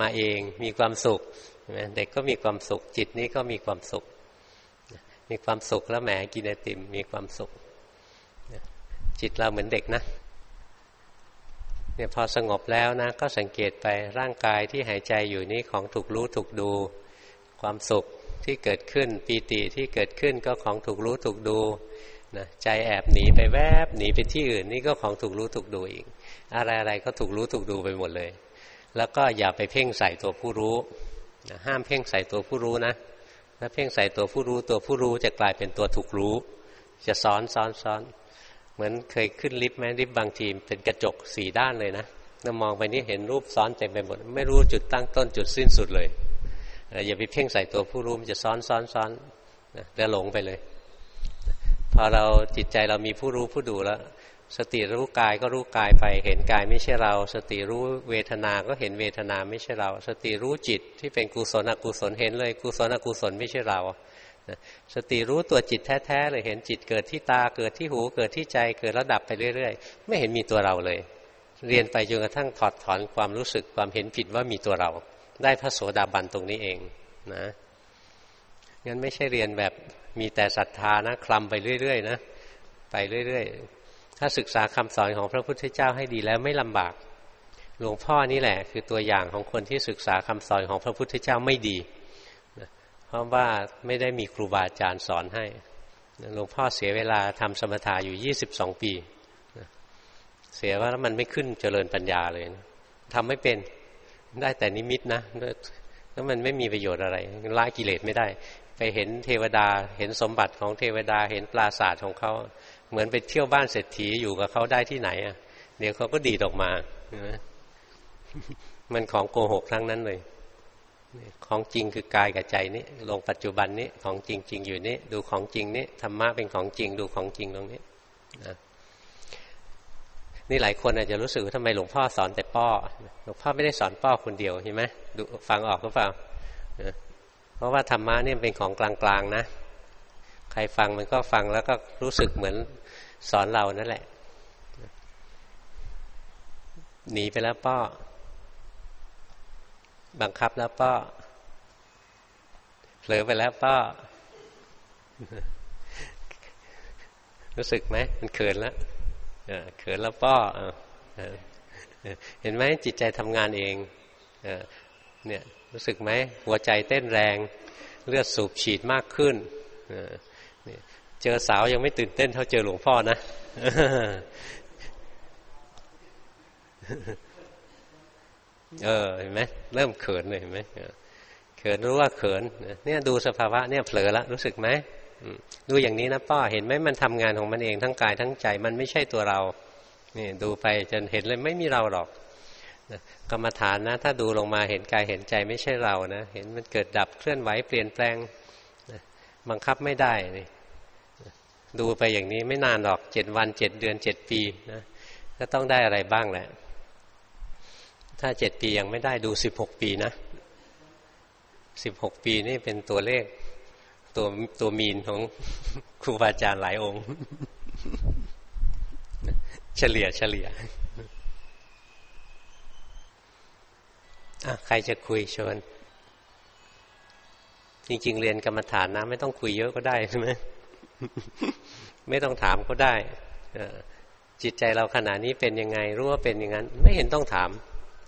มาเองมีความสุขเด็กก็มีความสุขจิตนี้ก็มีความสุข มีความสุขแล้วแหมกินไอติมมีความสุข จิตเราเหมือนเด็กนะ เนี่ยพอสงบแล้วนะ ก็สังเกตไปร่างกายที่หายใจอยู่นี้ของถูกรู้ถูกดู ความสุขที่เกิดขึ้นปีติที่เกิดขึ้นก็ของถูกรู้ถูกดูนะใจแอบหนีไปแวบหนีไปที่อื่นนี่ก็ของถูกรู้ถูกดูอีก อะไรอะไรก็ถูกรู้ถูกดูไปหมดเลย แล้วก็อย่าไปเพ่งใส่ตัวผู้รู้ห้ามเพ่งใส่ตัวผู้รู้นะถ้าเพ่งใส่ตัวผู้รู้ตัวผู้รู้จะกลายเป็นตัวถูกรู้ จะซ้อนซ้อนซ้อน เหมือนเคยขึ้นลิฟต์ไหมลิฟต์บางทีเป็นกระจกสี่ด้านเลยนะเรามองไปนี่เห็นรูปซ้อนเต็มไปหมด ไม่รู้จุดตั้งต้นจุดสิ้นสุดเลยอย่าไปเพ่งใส่ตัวผู้รู้มันจะซ้อนซ้อนซ้อนแล้วหลงไปเลย พอเราจิตใจเรามีผู้รู้ผู้ดูแล้ว สติรู้กายก็รู้กายไป เห็นกายไม่ใช่เรา สติรู้เวทนา ก็เห็นเวทนาไม่ใช่เรา สติรู้จิตที่เป็นกุศลอกุศลเห็นเลย กุศลอกุศลไม่ใช่เรา สติรู้ตัวจิตแท้ๆเลยเห็นจิตเกิดที่ตาเกิดที่หูเกิดที่ใจเกิดระดับไปเรื่อยๆ ไม่เห็นมีตัวเราเลย เรียนไปจนกระทั่งถอดถอนความรู้สึกความเห็นผิดว่ามีตัวเรา ได้พระโสดาบันตรงนี้เองนะงั้นไม่ใช่เรียนแบบมีแต่ศรัทธานะคลำไปเรื่อยๆนะไปเรื่อยๆ ถ้าศึกษาคำสอนของพระพุทธเจ้าให้ดีแล้วไม่ลำบาก หลวงพ่อนี่แหละ คือตัวอย่างของคนที่ศึกษาคำสอนของพระพุทธเจ้าไม่ดี เพราะว่าไม่ได้มีครูบาอาจารย์สอนให้หลวงพ่อเสียเวลาทำสมถะอยู่ยี่สิบสองปี เสียว่าแล้วมันไม่ขึ้นเจริญปัญญาเลยทำไม่เป็นได้แต่นิมิตนะแล้วมันไม่มีประโยชน์อะไรละกิเลสไม่ได้ ไปเห็นเทวดาเห็นสมบัติของเทวดาเห็นปราศาสตร์ของเขาเหมือนไปเที่ยวบ้านเศรษฐีอยู่กับเขาได้ที่ไหนอะเดี๋ยวเขาก็ดีดออกมา มันของโกหกทั้งนั้นเลย ของจริงคือกายกับใจนี้ลงปัจจุบันนี้ของจริงจริงอยู่นี้ดูของจริงนี้ธรรมะเป็นของจริงดูของจริงตรงนี้นะนี่หลายคนอาจจะรู้สึกว่าทำไมหลวงพ่อสอนแต่ป้อหลวงพ่อไม่ได้สอนป้อคนเดียวใช่ไหมดูฟังออกหรือเปล่าเพราะว่าธรรมะนี่เป็นของกลางๆนะ ใครฟังมันก็ฟังแล้วก็รู้สึกเหมือนสอนเรานั่นแหละหนีไปแล้วป้อ บังคับแล้วป้อเผลอไปแล้วป้อรู้สึกไหมมันเขินแล้วเขินแล้วป้อเห็นไหมจิตใจทำงานเองเนี่ยรู้สึกไหมหัวใจเต้นแรง เลือดสูบฉีดมากขึ้นเจอสาวยังไม่ตื่นเต้นเท่าเจอหลวงพ่อนะ เออเห็นไหมเริ่มเขินเลยเห็นไหมเขินรู้ว่าเขินเนี่ยดูสภาวะเนี่ยเผลอแล้วรู้สึกไหมดูอย่างนี้นะป้าเห็นไหมมันทำงานของมันเองทั้งกายทั้งใจมันไม่ใช่ตัวเรานี่ดูไปจนเห็นเลยไม่มีเราหรอกกรรมฐานนะ ถ้าดูลงมาเห็นกายเห็นใจไม่ใช่เรานะเห็นมันเกิดดับเคลื่อนไหวเปลี่ยนแปลงบังคับไม่ได้นี่ดูไปอย่างนี้ไม่นานหรอกเจ็ดวันเจ็ดเดือนเจ็ดปีนะก็ต้องได้อะไรบ้างแหละ ถ้าเจ็ดปียังไม่ได้ดูสิบหกปีนะสิบหกปีนี่เป็นตัวเลข ตัวตัวมีนของครูบาอาจารย์หลายองค์ เฉลี่ยเฉลี่ยใครจะคุยชวนจริง ๆ เรียนกรรมฐานนะ ไม่ต้องคุยเยอะก็ได้ใช่ไหมไม่ต้องถามก็ได้จิตใจเราขณะนี้เป็นยังไงรู้ว่าเป็นอย่างนั้น ไม่เห็นต้องถาม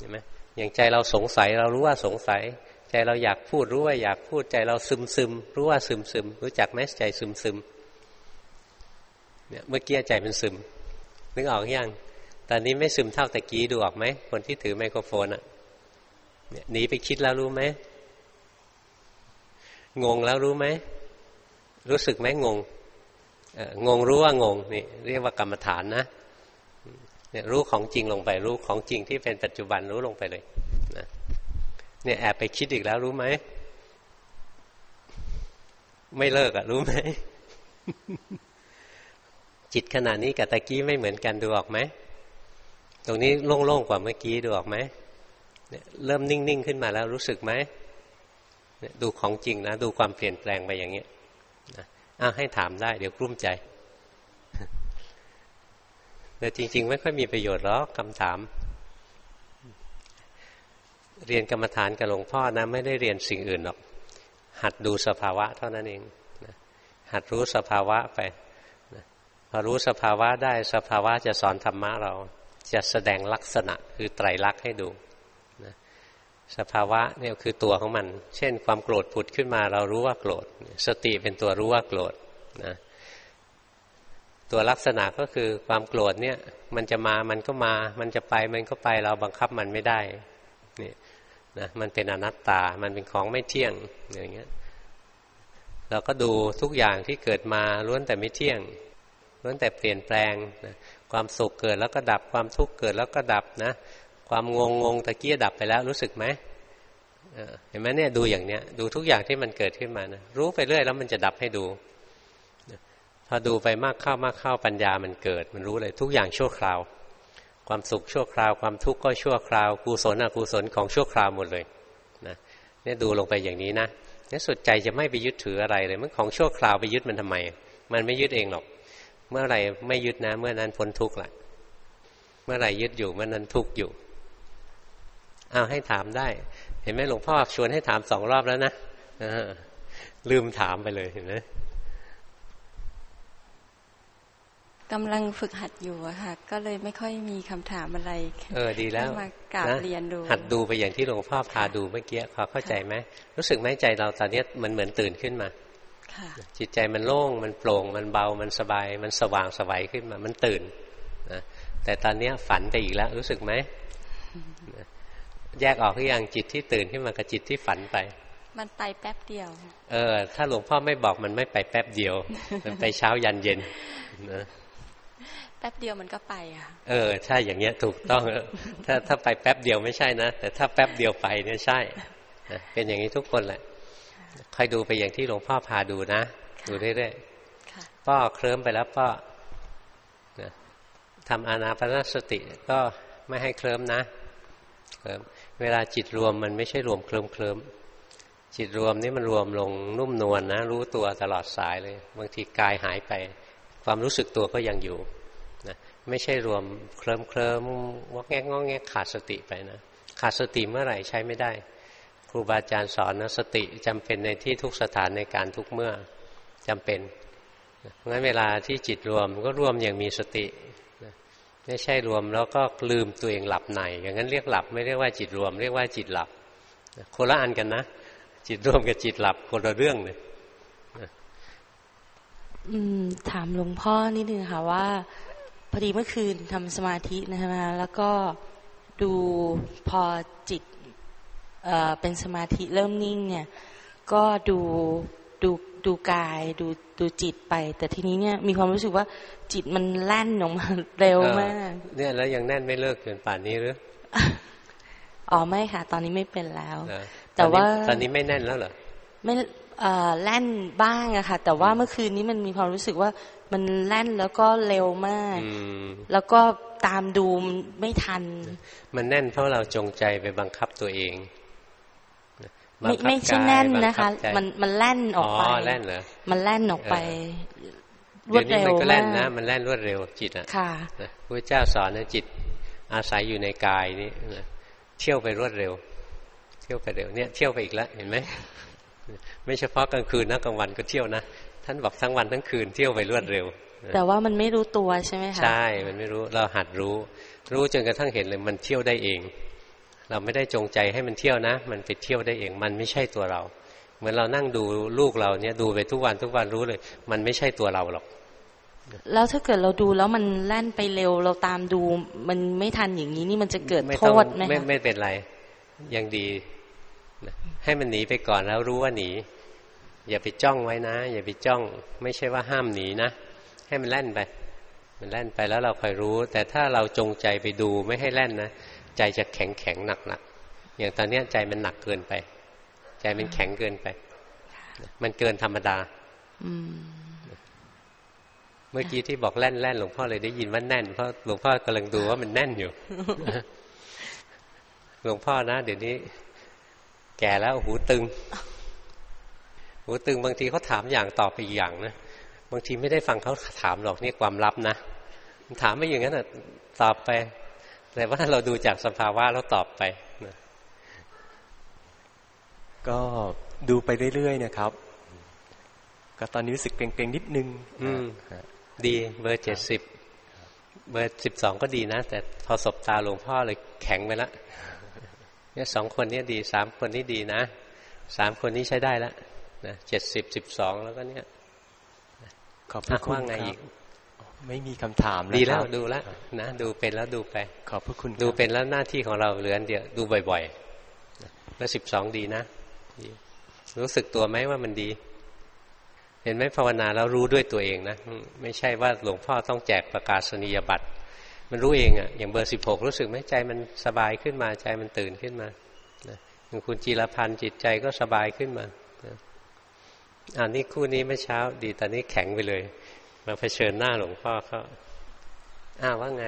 ห็นไหมอย่างใจเราสงสัยเรารู้ว่าสงสัย ใจเราอยากพูดรู้ว่าอยากพูดใจเราซึมซึมรู้ว่าซึมซึมรู้จักไหมใจซึมซึมเนี่ยเมื่อกี้ใจเป็นซึม นึกออกยังตอนนี้ไม่ซึมเท่าตะกี้ดูออกไหมคนที่ถือไมโครโฟนอะ่ะหนีไปคิดแล้วรู้ไหมงงแล้วรู้ไหมรู้สึกไหมงงงงรู้ว่างงนี่เรียกว่ากรรมฐานนะ เนี่ยรู้ของจริงลงไปรู้ของจริงที่เป็นปัจจุบันรู้ลงไปเลยนะเนี่ยแอบไปคิดอีกแล้วรู้ไหมไม่เลิกอะรู้ไหมจิตขนาดนี้กับตะกี้ไม่เหมือนกันดูออกไหมตรงนี้โล่งๆกว่าเมื่อกี้ดูออกไหมเริ่มนิ่งๆขึ้นมาแล้วรู้สึกไหมดูของจริงนะ ดูความเปลี่ยนแปลงไปอย่างนี้นะอ้าให้ถามได้ เดี๋ยวกลุ้มใจ แต่จริง ๆ ไม่ค่อยมีประโยชน์หรอกคำถาม เรียนกรรมฐานกับหลวงพ่อนะไม่ได้เรียนสิ่งอื่นหรอก หัดดูสภาวะเท่านั้นเองนะหัดรู้สภาวะไปนะพอรู้สภาวะได้สภาวะจะสอนธรรมะเรา จะแสดงลักษณะคือไตรลักษณ์ให้ดูสภาวะเนี่ยคือตัวของมัน เช่น ความโกรธผุดขึ้นมาเรารู้ว่าโกรธ สติเป็นตัวรู้ว่าโกรธนะ ตัวลักษณะก็คือความโกรธเนี่ย มันจะมามันก็มา มันจะไปมันก็ไปเราบังคับมันไม่ได้นี่นะมันเป็นอนัตตา มันเป็นของไม่เที่ยงอย่างเงี้ยเราก็ดูทุกอย่างที่เกิดมาล้วนแต่ไม่เที่ยงล้วนแต่เปลี่ยนแปลงนะความสุขเกิดแล้วก็ดับความทุกข์เกิดแล้วก็ดับนะความงงงงตะเกียดับไปแล้วรู้สึกไหมเห็นไหมเนี่ยดูอย่างเนี้ยดูทุกอย่างที่มันเกิดขึ้นมานะรู้ไปเรื่อยแล้วมันจะดับให้ดู อดูไปมากเข้ามากเข้าปัญญามันเกิด มันรู้เลยทุกอย่างชั่วคราว ความสุขชั่วคราว ความทุกข์ก็ชั่วคราวกุศลอกุศลของชั่วคราวหมดเลยนะเนี่ยดูลงไปอย่างนี้นะเนี่ยสุดใจจะไม่ไปยึดถืออะไรเลยมันของชั่วคราวไปยึดมันทำไม มันไม่ยึดเองหรอก เมื่อไหร่ไม่ยึดนะ เมื่อนั้นพ้นทุกข์ละเมื่อไหร่ยึดอยู่เมื่อนั้นทุกข์อยู่เอาให้ถามได้ เห็นไหมหลวงพ่อชวนให้ถามสองรอบแล้วนะลืมถามไปเลยเห็นไหม กำลังฝึกหัดอยู่อะค่ะ ก็เลยไม่ค่อยมีคำถามอะไร เออดีแล้วมากราบเรียนดู หัดดูไปอย่างที่หลวงพ่อพาดูเมื่อกี้พอเข้าใจไหมรู้สึกไหมใจเราตอนนี้มันเหมือนตื่นขึ้นมาจิตใจมันโล่งมันโปร่งมันเบามันสบาย มันสว่างสวัยขึ้นมา มันตื่นนะแต่ตอนนี้ฝันไปอีกแล้ว รู้สึกไหมแยกออกหรือยังจิตที่ตื่นขึ้นมากับจิตที่ฝันไป มันไปแป๊บเดียว เออ ถ้าหลวงพ่อไม่บอกมันไม่ไปแป๊บเดียว มันไปเช้ายันเย็นนะ แป๊บเดียวมันก็ไปค่ะ เออ ใช่อย่างเงี้ยถูกต้องถ้าถ้าไปแป๊บเดียวไม่ใช่นะ แต่ถ้าแป๊บเดียวไปเนี่ยใช่ เป็นอย่างนี้ทุกคนแหละคอยดูไปอย่างที่หลวงพ่อพาดูนะ ดูเรื่อยๆป้อเคลิ้มไปแล้วป้อทำอานาปนสติก็ไม่ให้เคลิ้มนะเวลาจิตรวมมันไม่ใช่รวมเคลิมเคลิมจิตรวมนี่มันรวมลงนุ่มนวลนนะ รู้ตัวตลอดสายเลย บางทีกายหายไป ความรู้สึกตัวก็ยังอยู่นะ ไม่ใช่รวมเคลิมเคลิมวอกแงกงอแงกขาดสติไปนะขาดสติเมื่อไหร่ใช้ไม่ได้ ครูบาอาจารย์สอนนะสติจำเป็นในที่ทุกสถานในการทุกเมื่อจำเป็นเพราะงั้นเวลาที่จิตรวมก็รวมอย่างมีสติไม่ใช่รวมแล้วก็ลืมตัวเองหลับในอย่างนั้นเรียกหลับไม่เรียกว่าจิตรวม เรียกว่าจิตหลับคนละอันกันนะจิตรวมกับจิตหลับคนละเรื่องเลยถามหลวงพ่อนิดนึงค่ะว่า พอดีเมื่อคืนทำสมาธินะคะแล้วก็ดูพอจิตเอ่อเป็นสมาธิเริ่มนิ่งเนี่ย ก็ดูดูดูกายดูดูจิตไป แต่ทีนี้เนี่ยมีความรู้สึกว่าจิตมันแล่นออกมาเร็วมาก เนี่ยแล้วยังแน่นไม่เลิกจนป่านนี้หรืออ๋อไม่ค่ะ ตอนนี้ไม่เป็นแล้ว แต่ว่าตอนนี้ไม่แน่นแล้วเหรอไม่เอ่อ แล่นบ้างอะค่ะ แต่ว่าเมื่อคืนนี้มันมีความรู้สึกว่ามันแล่นแล้วก็เร็วมาก แล้วก็ตามดูมไม่ทัน มันแน่นเพราะเราจงใจไปบังคับตัวเองไม่ไม่ใช่แน่นนะคะ มันมันแล่นออกไปอ๋อแล่นเหรอมันแล่นออกไปรเดี๋วยดวนี้เร็วมันก็แล่มานนะกมันแล่นรวดเร็วจิตอะค่ะนะพระเจ้าสอนนะจิตอาศัยอยู่ในกายนี้นะเที่ยวไปรวดเร็ว เที่ยวไปเร็วเนี่ยเที่ยวไปอีกแล้วเห็นไหม ไม่เฉพาะกลางคืนนะกลางวันก็เที่ยวนะท่านบอกทั้งวันทั้งคืนเที่ยวไปรวดเร็ว แต่ว่ามันไม่รู้ตัวใช่ไหมคะใช่มันไม่รู้เราหัดรู้ รู้จนกระทั่งเห็นเลยมันเที่ยวได้เอง เราไม่ได้จงใจให้มันเที่ยวนะ มันไปเที่ยวได้เอง มันไม่ใช่ตัวเรา เหมือนเรานั่งดูลูกเราเนี่ยดูไปทุกวันทุกวันรู้เลย มันไม่ใช่ตัวเราหรอกแล้วถ้าเกิดเราดูแล้วมันแล่นไปเร็วเราตามดู มันไม่ทันอย่างนี้นี่มันจะเกิดไม่โทต้องษไหมไม่คะไม่เป็นไรยังดีนะ ให้มันหนีไปก่อนแล้วรู้ว่าหนี อย่าไปจ้องไว้นะ อย่าไปจ้อง ไม่ใช่ว่าห้ามหนีนะ ให้มันแล่นไป มันแล่นไปแล้วเราคอยรู้ แต่ถ้าเราจงใจไปดูไม่ให้แล่นนะ ใจจะแข็งแข็งหนักหนักอย่างตอนเนี้ยใจมันหนักเกินไป ใจมันแข็งเกินไป มันเกินธรรมดาอืมเมื่อกี้ที่บอกแล่นแล่นหลวงพ่อเลยได้ยินว่าแน่นเพราะหลวงพ่อกำลังดูว่ามันแน่นอยู่ หลวงพ่อนะ เดี๋ยวนี้ แก่แล้วหูตึง หูตึงบางทีเขาถามอย่างตอบไปอีกอย่างนะบางทีไม่ได้ฟังเขาถามหรอกนี่ความลับนะถามไม่อย่างนั้นอะตอบไป แต่ว่าเราดูจากสภาวะแล้วตอบไปนะก็ดูไปเรื่อยๆนะครับ ก็ตอนนี้รู้สึกเกรงๆนิดนึง อืมฮะดีเบอร์เจ็ดสิบเบอร์สิบสองก็ดีนะ แต่พอสบตาหลวงพ่อเลยแข็งไปละ เนี่ยสองคนนี้ดีสามคนนี้ดีนะสามคนนี้ใช้ได้แล้วนะเจ็ดสิบสิบสองแล้วก็เนี่ยขอบพระคุณว่าไงครัอีบกไม่มีคำถามแล้วดีแล้วครับดูแล้วนะดูเป็นแล้วดูไป ขอบพระคุณครับดูเป็นแล้วหน้าที่ของเราเหลืออันเดียวดูบ่อยๆแล้วสิบสองดีนะดีรู้สึกตัวไหมว่ามันดี เห็นไหมภาวนาแล้วรู้ด้วยตัวเองนะอืมไม่ใช่ว่าหลวงพ่อต้องแจกประกาศนียบัตร มันรู้เองอะอย่างเบอร์สิบหกรู้สึกไหมใจมันสบายขึ้นมาใจมันตื่นขึ้นมานะอย่างคุณจีรพันธ์จิตใจก็สบายขึ้นมานะอันนี้คู่นี้เมื่อเช้า ดีตอนนี้แข็งไปเลย มาเผชิญหน้าหลวงพ่อเขาอ้าวว่าไง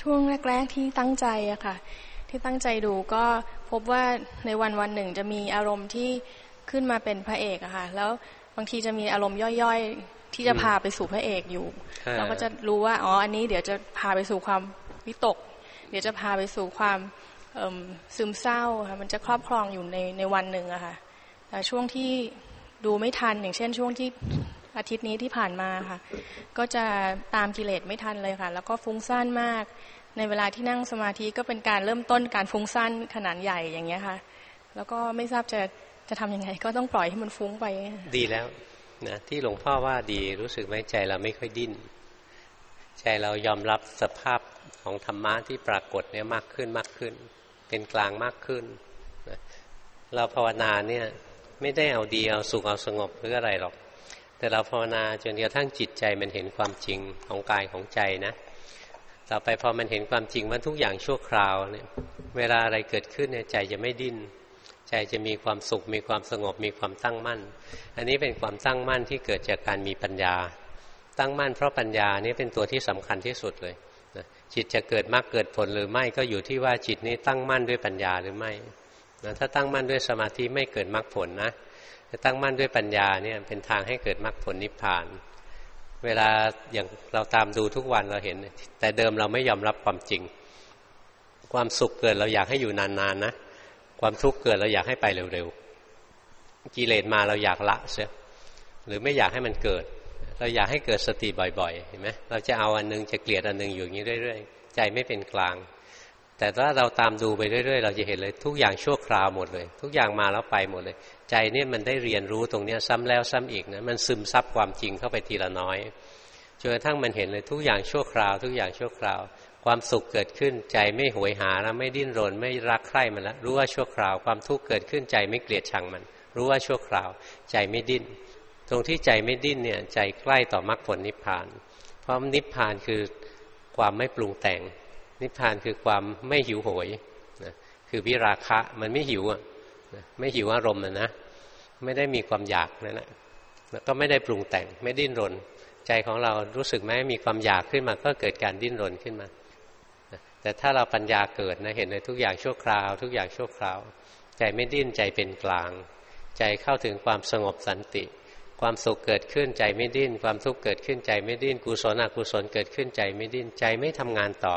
ช่วงแรก ๆที่ตั้งใจอะค่ะ ที่ตั้งใจดูก็พบว่าในวันวันหนึ่งจะมีอารมณ์ที่ขึ้นมาเป็นพระเอกอะค่ะ แล้วบางทีจะมีอารมณ์ย่อย ที่จะพาไปสู่พระเอกอยู่อ่าเราก็จะรู้ว่าอ๋ออันนี้เดี๋ยวจะพาไปสู่ความวิตก เดี๋ยวจะพาไปสู่ความเอิ่มซึมเศร้าค่ะมันจะครอบครองอยู่ในในวันหนึ่งอะค่ะแต่ช่วงที่ดูไม่ทันอย่างเช่น ช่วงที่อาทิตย์นี้ที่ผ่านมาค่ะ ก็จะตามกิเลสไม่ทันเลยค่ะ แล้วก็ฟุ้งซ่านมาก ในเวลาที่นั่งสมาธิก็เป็นการเริ่มต้นการฟุ้งซ่านขนาดใหญ่อย่างเงี้ยค่ะ แล้วก็ไม่ทราบจะจะทำยังไง ก็ต้องปล่อยให้มันฟุ้งไป ดีแล้ว นะที่หลวงพ่อว่าดีรู้สึกไหมใจเราไม่ค่อยดิ้น ใจเรายอมรับสภาพของธรรมะที่ปรากฏเนี่ยมากขึ้นมากขึ้น เป็นกลางมากขึ้นนะเราภาวนาเนี่ยไม่ได้เอาดีเอาสุขเอาสงบหรืออะไรหรอก แต่เราภาวนาจนกระทั่งจิตใจมันเห็นความจริงของกายของใจนะต่อไปพอมันเห็นความจริงว่าทุกอย่างชั่วคราวเนี่ยเวลาอะไรเกิดขึ้นเนี่ยใจจะไม่ดิ้น ใจจะมีความสุข มีความสงบมีความตั้งมั่น อันนี้เป็นความตั้งมั่นที่เกิดจากการมีปัญญา ตั้งมั่นเพราะปัญญานี่เป็นตัวที่สำคัญที่สุดเลยจิตจะเกิดมากเกิดผลหรือไม่ก็อยู่ที่ว่าจิตนี้ตั้งมั่นด้วยปัญญาหรือไม่นะถ้าตั้งมั่นด้วยสมาธิไม่เกิดมรรคผลนะแต่ตั้งมั่นด้วยปัญญาเนี่ยเป็นทางให้เกิดมรรคผลนิพพาน เวลาอย่างเราตามดูทุกวันเราเห็น แต่เดิมเราไม่ยอมรับความจริง ความสุขเกิดเราอยากให้อยู่นานๆนนะ ความทุกข์เกิดเราอยากให้ไปเร็วๆกิเลสมาเราอยากละเสียหรือไม่อยากให้มันเกิด เราอยากให้เกิดสติบ่อยๆเห็นไหมเราจะเอาอันนึงจะเกลียดอันนึงอยู่อย่างนี้เรื่อยๆ ใจไม่เป็นกลาง แต่ถ้าเราตามดูไปเรื่อยๆ เราจะเห็นเลยทุกอย่างชั่วคราวหมดเลย ทุกอย่างมาแล้วไปหมดเลย ใจเนี่ยมันได้เรียนรู้ตรงเนี้ยซ้ำแล้วซ้ำอีกนะมันซึมซับความจริงเข้าไปทีละน้อยจนกระทั่งมันเห็นเลยทุกอย่างชั่วคราว ทุกอย่างชั่วคราว ความสุขเกิดขึ้นใจไม่หวยหาแล้วไม่ดิ้นรน ไม่รักใคร่มันแล้วรู้ว่าชั่วคราว ความทุกข์เกิดขึ้นใจไม่เกลียดชังมัน รู้ว่าชั่วคราว ใจไม่ดิ้น ตรงที่ใจไม่ดิ้นเนี่ยใจใกล้ต่อมรรคผลนิพพาน เพราะนิพพานคือความไม่ปรุงแต่ง นิพพานคือความไม่หิวโหยนะคือวิราคะมันไม่หิวอะนะไม่หิวอารมณ์นะนะไม่ได้มีความอยากนั่นแหละแล้วก็ไม่ได้ปรุงแต่งไม่ดิ้นรน ใจของเรารู้สึกไหมมีความอยากขึ้นมาก็เกิดการดิ้นรนขึ้นมา แต่ถ้าเราปัญญาเกิดนะเห็นเลยทุกอย่างชั่วคราว ทุกอย่างชั่วคราว ใจไม่ดิ้นใจเป็นกลาง ใจเข้าถึงความสงบสันติ ความสุขเกิดขึ้นใจไม่ดิ้น ความทุกข์เกิดขึ้นใจไม่ดิ้นกุศลอกุศลเกิดขึ้นใจไม่ดิ้นใจไม่ทำงานต่อ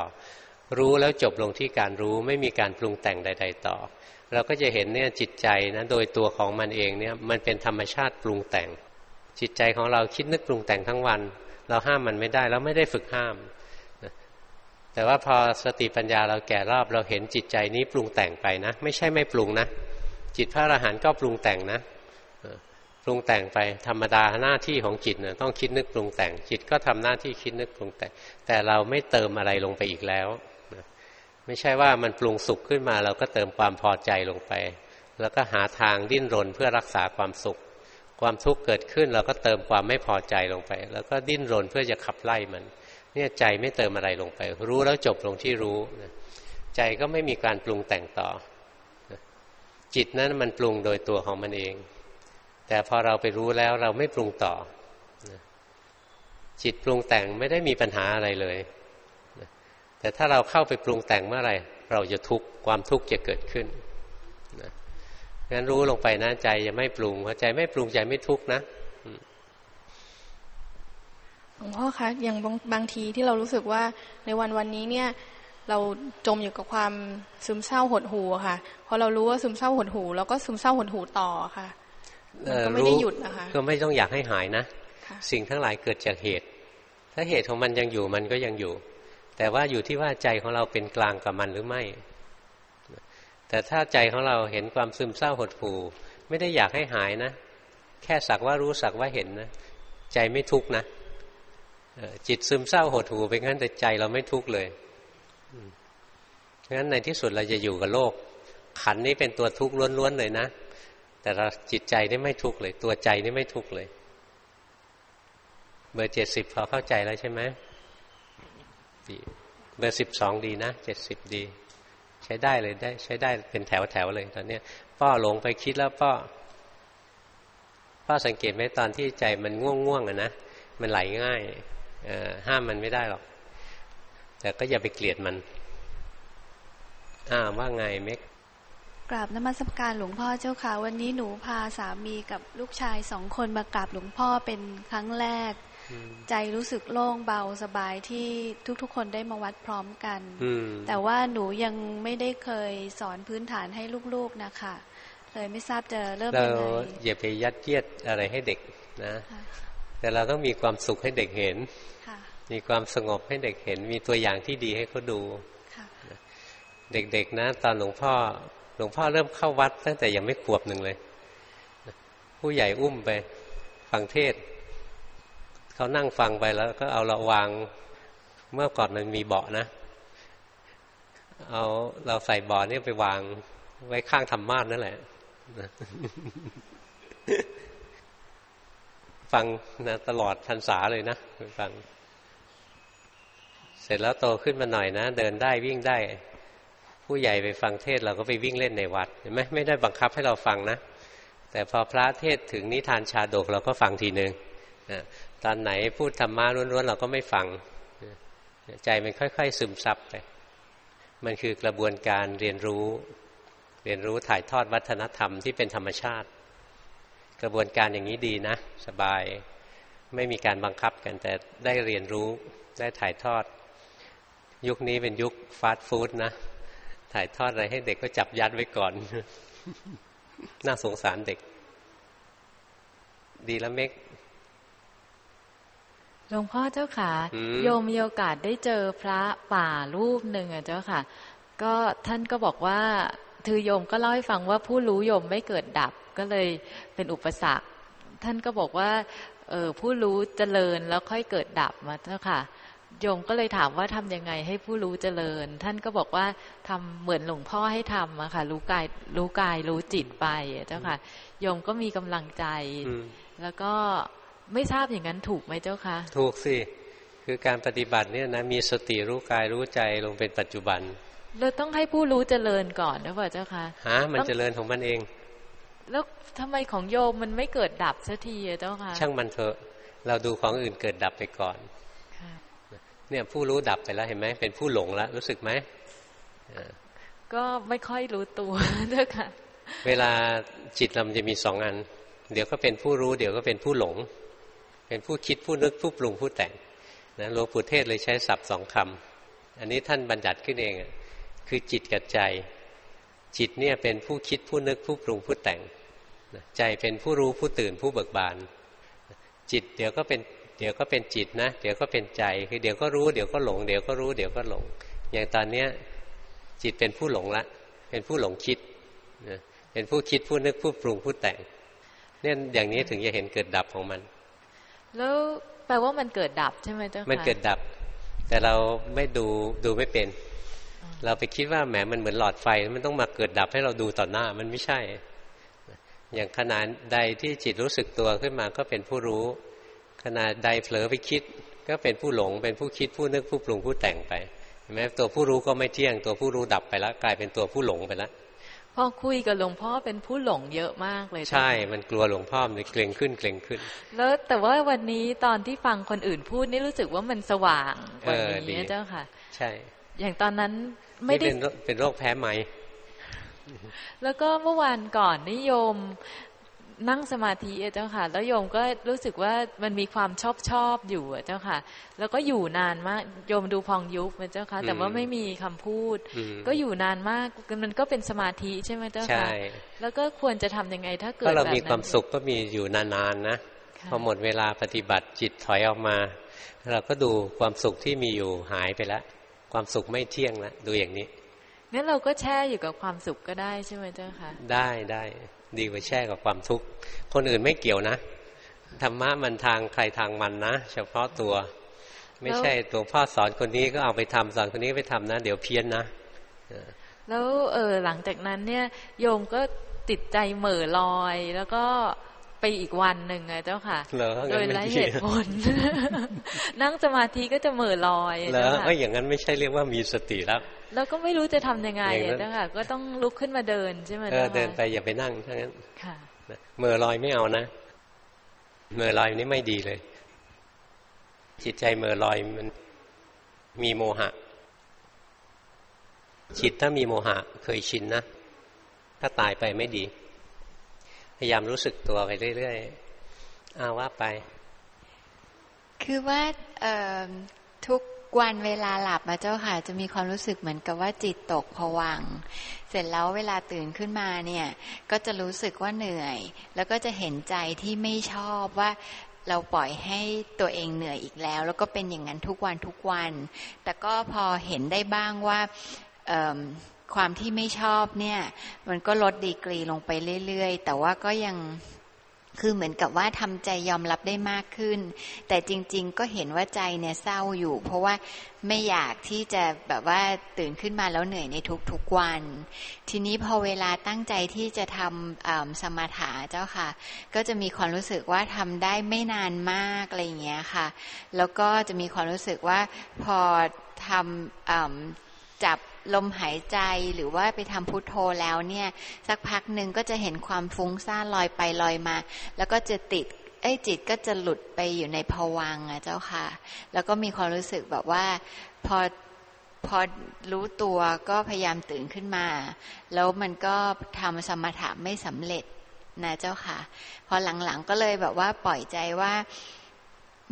รู้แล้วจบลงที่การรู้ไม่มีการปรุงแต่งใด ๆ ต่อ เราก็จะเห็นเนี่ยจิตใจนะโดยตัวของมันเองเนี่ยมันเป็นธรรมชาติปรุงแต่ง จิตใจของเราคิดนึกปรุงแต่งทั้งวัน เราห้ามมันไม่ได้แล้วไม่ได้ฝึกห้าม แต่ว่าพอสติปัญญาเราแก่รอบเราเห็นจิตใจนี้ปรุงแต่งไปนะ ไม่ใช่ไม่ปรุงนะ จิตพระอรหันต์ก็ปรุงแต่งนะปรุงแต่งไปธรรมดาหน้าที่ของจิตนะต้องคิดนึกปรุงแต่ง จิตก็ทำหน้าที่คิดนึกปรุงแต่ง แต่เราไม่เติมอะไรลงไปอีกแล้วไม่ใช่ว่ามันปรุงสุขขึ้นมา เราก็เติมความพอใจลงไป แล้วก็หาทางดิ้นรนเพื่อรักษาความสุข ความทุกข์เกิดขึ้น เราก็เติมความไม่พอใจลงไป แล้วก็ดิ้นรนเพื่อจะขับไล่มัน เนี่ยใจไม่เติมอะไรลงไป รู้แล้วจบลงที่รู้ใจก็ไม่มีการปรุงแต่งต่อจิตนั้นมันปรุงโดยตัวของมันเอง แต่พอเราไปรู้แล้วเราไม่ปรุงต่อจิตปรุงแต่งไม่ได้มีปัญหาอะไรเลยแต่ถ้าเราเข้าไปปรุงแต่งเมื่อไหร่เราจะทุกข์ความทุกข์จะเกิดขึ้นงั้นรู้ลงไปนะใจจะไม่ปรุงพอใจไม่ปรุงใจไม่ทุกข์นะ หลวงพ่อคะอย่างบางบางทีที่เรารู้สึกว่าในวันวันนี้เนี่ย เราจมอยู่กับความซึมเศร้าหดหูค่ะพอเรารู้ว่าซึมเศร้าหดหูเราก็ซึมเศร้าหดหูต่อค่ะก็ไม่ได้หยุดนะคะก็ไม่ต้องอยากให้หายนะ สิ่งทั้งหลายเกิดจากเหตุ ถ้าเหตุของมันยังอยู่มันก็ยังอยู่ แต่ว่าอยู่ที่ว่าใจของเราเป็นกลางกับมันหรือไม่ แต่ถ้าใจของเราเห็นความซึมเศร้าหดหูไม่ได้อยากให้หายนะ แค่สักว่ารู้สักว่าเห็นนะ ใจไม่ทุกข์นะ จิตซึมเศร้าหดหูไปงั้นแต่ใจเราไม่ทุกข์เลยงั้นในที่สุดเราจะอยู่กับโลก ขันนี้เป็นตัวทุกข์ล้วนๆเลยนะ แต่เราจิตใจนี่ไม่ทุกข์เลย ตัวใจนี่ไม่ทุกข์เลย เบอร์เจ็ดสิบพอเข้าใจแล้วใช่ไหมดีเบอร์สิบสองดีนะเจ็ดสิบดี ใช้ได้เลยได้ ใช้ได้เป็นแถวแถวเลยตอนนี้ป้อหลงไปคิดแล้วป้อป้อสังเกตไหมตอนที่ใจมันง่วงง่วงอะนะมันไหลง่าย ห้ามมันไม่ได้หรอก แต่ก็อย่าไปเกลียดมันอ่าว่าไงเม็กกราบนมัสการหลวงพ่อเจ้าค่ะ วันนี้หนูพาสามีกับลูกชายสองคนมากราบหลวงพ่อเป็นครั้งแรก ใจรู้สึกโล่งเบาสบายที่ทุกๆ คนได้มาวัดพร้อมกันแต่ว่าหนูยังไม่ได้เคยสอนพื้นฐานให้ลูกๆนะคะเลยไม่ทราบจะเริ่มยังไงเราอย่าไปยัดเยียดอะไรให้เด็กนะ แต่เราต้องมีความสุขให้เด็กเห็น มีความสงบให้เด็กเห็น มีตัวอย่างที่ดีให้เขาดูเด็กๆนะ ตอนหลวงพ่อ หลวงพ่อเริ่มเข้าวัด ตั้งแต่ยังไม่ขวบหนึ่งเลย ผู้ใหญ่อุ้มไป ฟังเทศ เขานั่งฟังไปแล้ว ก็เอาเราวางเมื่อก่อนมันมีเบาะนะ เอาเราใส่เบาะนี่ไปวางไว้ข้างธรรมาสนั่นแหละฟังนะตลอดพรรษาเลยนะฟัง เสร็จแล้วโตขึ้นมาหน่อยนะ เดินได้วิ่งได้ ผู้ใหญ่ไปฟังเทศเราก็ไปวิ่งเล่นในวัดเห็นไหมไม่ได้บังคับให้เราฟังนะ แต่พอพระเทศถึงนิทานชาดกเราก็ฟังทีหนึ่งตอนไหนพูดธรรมะล้วนๆเราก็ไม่ฟังใจมันค่อย ๆ ซึมซับไปมันคือกระบวนการเรียนรู้ เรียนรู้ถ่ายทอดวัฒนธรรมที่เป็นธรรมชาติ กระบวนการอย่างนี้ดีนะ สบายไม่มีการบังคับกันแต่ได้เรียนรู้ได้ถ่ายทอด ยุคนี้เป็นยุคฟาสต์ฟู้ดนะ ถ่ายทอดอะไรให้เด็กก็จับยัดไว้ก่อน น่าสงสารเด็ก ดีแล้วเมกหลวงพ่อเจ้าค่ะ โยมมีโอกาสได้เจอพระป่ารูปหนึ่งอะเจ้าค่ะ ก็ท่านก็บอกว่าคือโยมก็เล่าให้ฟังว่าผู้รู้โยมไม่เกิดดับก็เลยเป็นอุปสรรค ท่านก็บอกว่า เออผู้รู้เจริญแล้วค่อยเกิดดับมาเจ้าค่ะ โยมก็เลยถามว่าทํำยังไงให้ผู้รู้เจริญ ท่านก็บอกว่าทำเหมือนหลวงพ่อให้ทำอะค่ะ รู้กายรู้กายรู้จิตไปเจ้าค่ะโยมก็มีกำลังใจ แล้วก็ไม่ทราบอย่างนั้นถูกไหมเจ้าค่ะ ถูกสิคือการปฏิบัติเนี่ยนะมีสติรู้กายรู้ใจลงเป็นปัจจุบันเราต้องให้ผู้รู้เจริญก่อนนะพ่อเจ้าค่ะฮะมันเจริญของมันเอง แล้วทำไมของโยมมันไม่เกิดดับสักทีเจ้าค่ะ ช่างมันเถอะ เราดูของอื่นเกิดดับไปก่อน เนี่ยผู้รู้ดับไปแล้วเห็นไหมเป็นผู้หลงแล้วรู้สึกไหมก็ไม่ค่อยรู้ตัวเจ้าค่ะ เวลาจิตเราจะมีสองอัน เดี๋ยวก็เป็นผู้รู้ เดี๋ยวก็เป็นผู้หลง เป็นผู้คิดผู้นึกผู้ปรุงผู้แต่งนะหลวงปู่เทศเลยใช้ศัพท์สองคำอันนี้ท่านบัญญัติขึ้นเองคือจิตกับใจ จิตเนี่ยเป็นผู้คิดผู้นึกผู้ปรุงผู้แต่ง ใจเป็นผู้รู้ผู้ตื่นผู้เบิกบาน จิตเดี๋ยวก็เป็น เดี๋ยวก็เป็นจิตนะ เดี๋ยวก็เป็นใจ คือเดี๋ยวก็รู้เดี๋ยวก็หลง เดี๋ยวก็รู้เดี๋ยวก็หลง อย่างตอนเนี้ยจิตเป็นผู้หลงละ เป็นผู้หลงคิดนะเป็นผู้คิดผู้นึกผู้ปรุงผู้แต่งเนี่ยอย่างนี้ถึงจะเห็นเกิดดับของมัน แล้วแปลว่ามันเกิดดับใช่ไหมเจ้าค่ะมันเกิดดับ แต่เราไม่ดูดูไม่เป็น เราไปคิดว่าแหมมันเหมือนหลอดไฟ มันต้องมาเกิดดับให้เราดูต่อหน้ามันไม่ใช่ อย่างขนาดใดที่จิตรู้สึกตัวขึ้นมาก็เป็นผู้รู้ ขนาดใดเผลอไปคิด ก็เป็นผู้หลง เป็นผู้คิดผู้นึกผู้ปรุงผู้แต่งไปเห็นไหมตัวผู้รู้ก็ไม่เที่ยง ตัวผู้รู้ดับไปแล้วกลายเป็นตัวผู้หลงไปแล้วพอคุยกับหลวงพ่อเป็นผู้หลงเยอะมากเลย ใช่ มันกลัวหลวงพ่อมันเกรงขึ้นเกรงขึ้น แล้วแต่ว่าวันนี้ตอนที่ฟังคนอื่นพูดนี่รู้สึกว่ามันสว่างกว่านี้เจ้าค่ะ ใช่ อย่างตอนนั้นไม่ได้เป็นโรคแพ้ไหม แล้วก็เมื่อวานก่อนนิยม นั่งสมาธิเจ้าค่ะ แล้วโยมก็รู้สึกว่ามันมีความชอบชอบอยู่เจ้าค่ะ แล้วก็อยู่นานมากโยมดูพองยุบเจ้าค่ะ แต่ว่าไม่มีคำพูด ก็อยู่นานมากมันก็เป็นสมาธิใช่ไหมเจ้าค่ะแล้วก็ควรจะทํำยังไงถ้าเกิดแบบนั้นเรามีความสุขก็มีอยู่นานๆนะพอหมดเวลาปฏิบัติจิตถอยออกมา เราก็ดูความสุขที่มีอยู่หายไปแล้วความสุขไม่เที่ยงแล้วดูอย่างนี้งั้นเราก็แช่อยู่กับความสุขก็ได้ใช่ไหมเจ้าค่ะ ได้ได้ ดีกว่าแช่กับความทุกข์ คนอื่นไม่เกี่ยวนะ ธรรมะมันทางใครทางมันนะ เฉพาะตัว ไม่ใช่ตัวพ่อสอนคนนี้ก็เอาไปทำสอนคนนี้ไปทำนะ เดี๋ยวเพี้ยนนะ แล้วเออหลังจากนั้นเนี่ยโยมก็ติดใจเหม่อลอยแล้วก็ไปอีกวันหนึ่งไงเจ้าค่ะ โดยไร้เหตุผล นั่งสมาธิก็จะเหม่อลอยเหรอเอออย่างนั้นไม่ใช่เรียกว่ามีสติแล้วแล้วก็ไม่รู้จะทำยังไงเจ้าค่ะก็ต้องลุกขึ้นมาเดินใช่ไหมเออเดินไปอย่าไปนั่งทั้งนั้นค่ะเมื่อลอยไม่เอานะเมื่อลอยนี่ไม่ดีเลย จิตใจเมื่อลอยมันมีโมหะ จิตถ้ามีโมหะ เคยชินนะถ้าตายไปไม่ดี พยายามรู้สึกตัวไปเรื่อยๆอาว่าไป คือว่า ทุกวันเวลาหลับมาเจ้าค่ะ จะมีความรู้สึกเหมือนกับว่าจิตตกผวัง เสร็จแล้วเวลาตื่นขึ้นมาเนี่ย ก็จะรู้สึกว่าเหนื่อย แล้วก็จะเห็นใจที่ไม่ชอบว่าเราปล่อยให้ตัวเองเหนื่อยอีกแล้ว แล้วก็เป็นอย่างนั้นทุกวันทุกวัน แต่ก็พอเห็นได้บ้างว่าความที่ไม่ชอบเนี่ย มันก็ลดดีกรีลงไปเรื่อย ๆ แต่ว่าก็ยัง คือเหมือนกับว่าทำใจยอมรับได้มากขึ้น แต่จริง ๆ ก็เห็นว่าใจเนี่ยเศร้าอยู่ เพราะว่าไม่อยากที่จะแบบว่าตื่นขึ้นมาแล้วเหนื่อยในทุกๆวัน ทีนี้พอเวลาตั้งใจที่จะทำสมาถะเจ้าค่ะ ก็จะมีความรู้สึกว่าทำได้ไม่นานมากอะไรอย่างเงี้ยค่ะ แล้วก็จะมีความรู้สึกว่าพอทำจับ ลมหายใจหรือว่าไปทำพุทโธแล้วเนี่ย สักพักหนึ่งก็จะเห็นความฟุ้งซ่านลอยไปลอยมา แล้วก็จะติดไอ้จิตก็จะหลุดไปอยู่ในภวังอะเจ้าค่ะ แล้วก็มีความรู้สึกแบบว่าพอพอรู้ตัวก็พยายามตื่นขึ้นมา แล้วมันก็ทำสมถะไม่สำเร็จนะเจ้าค่ะ พอหลังๆก็เลยแบบว่าปล่อยใจว่า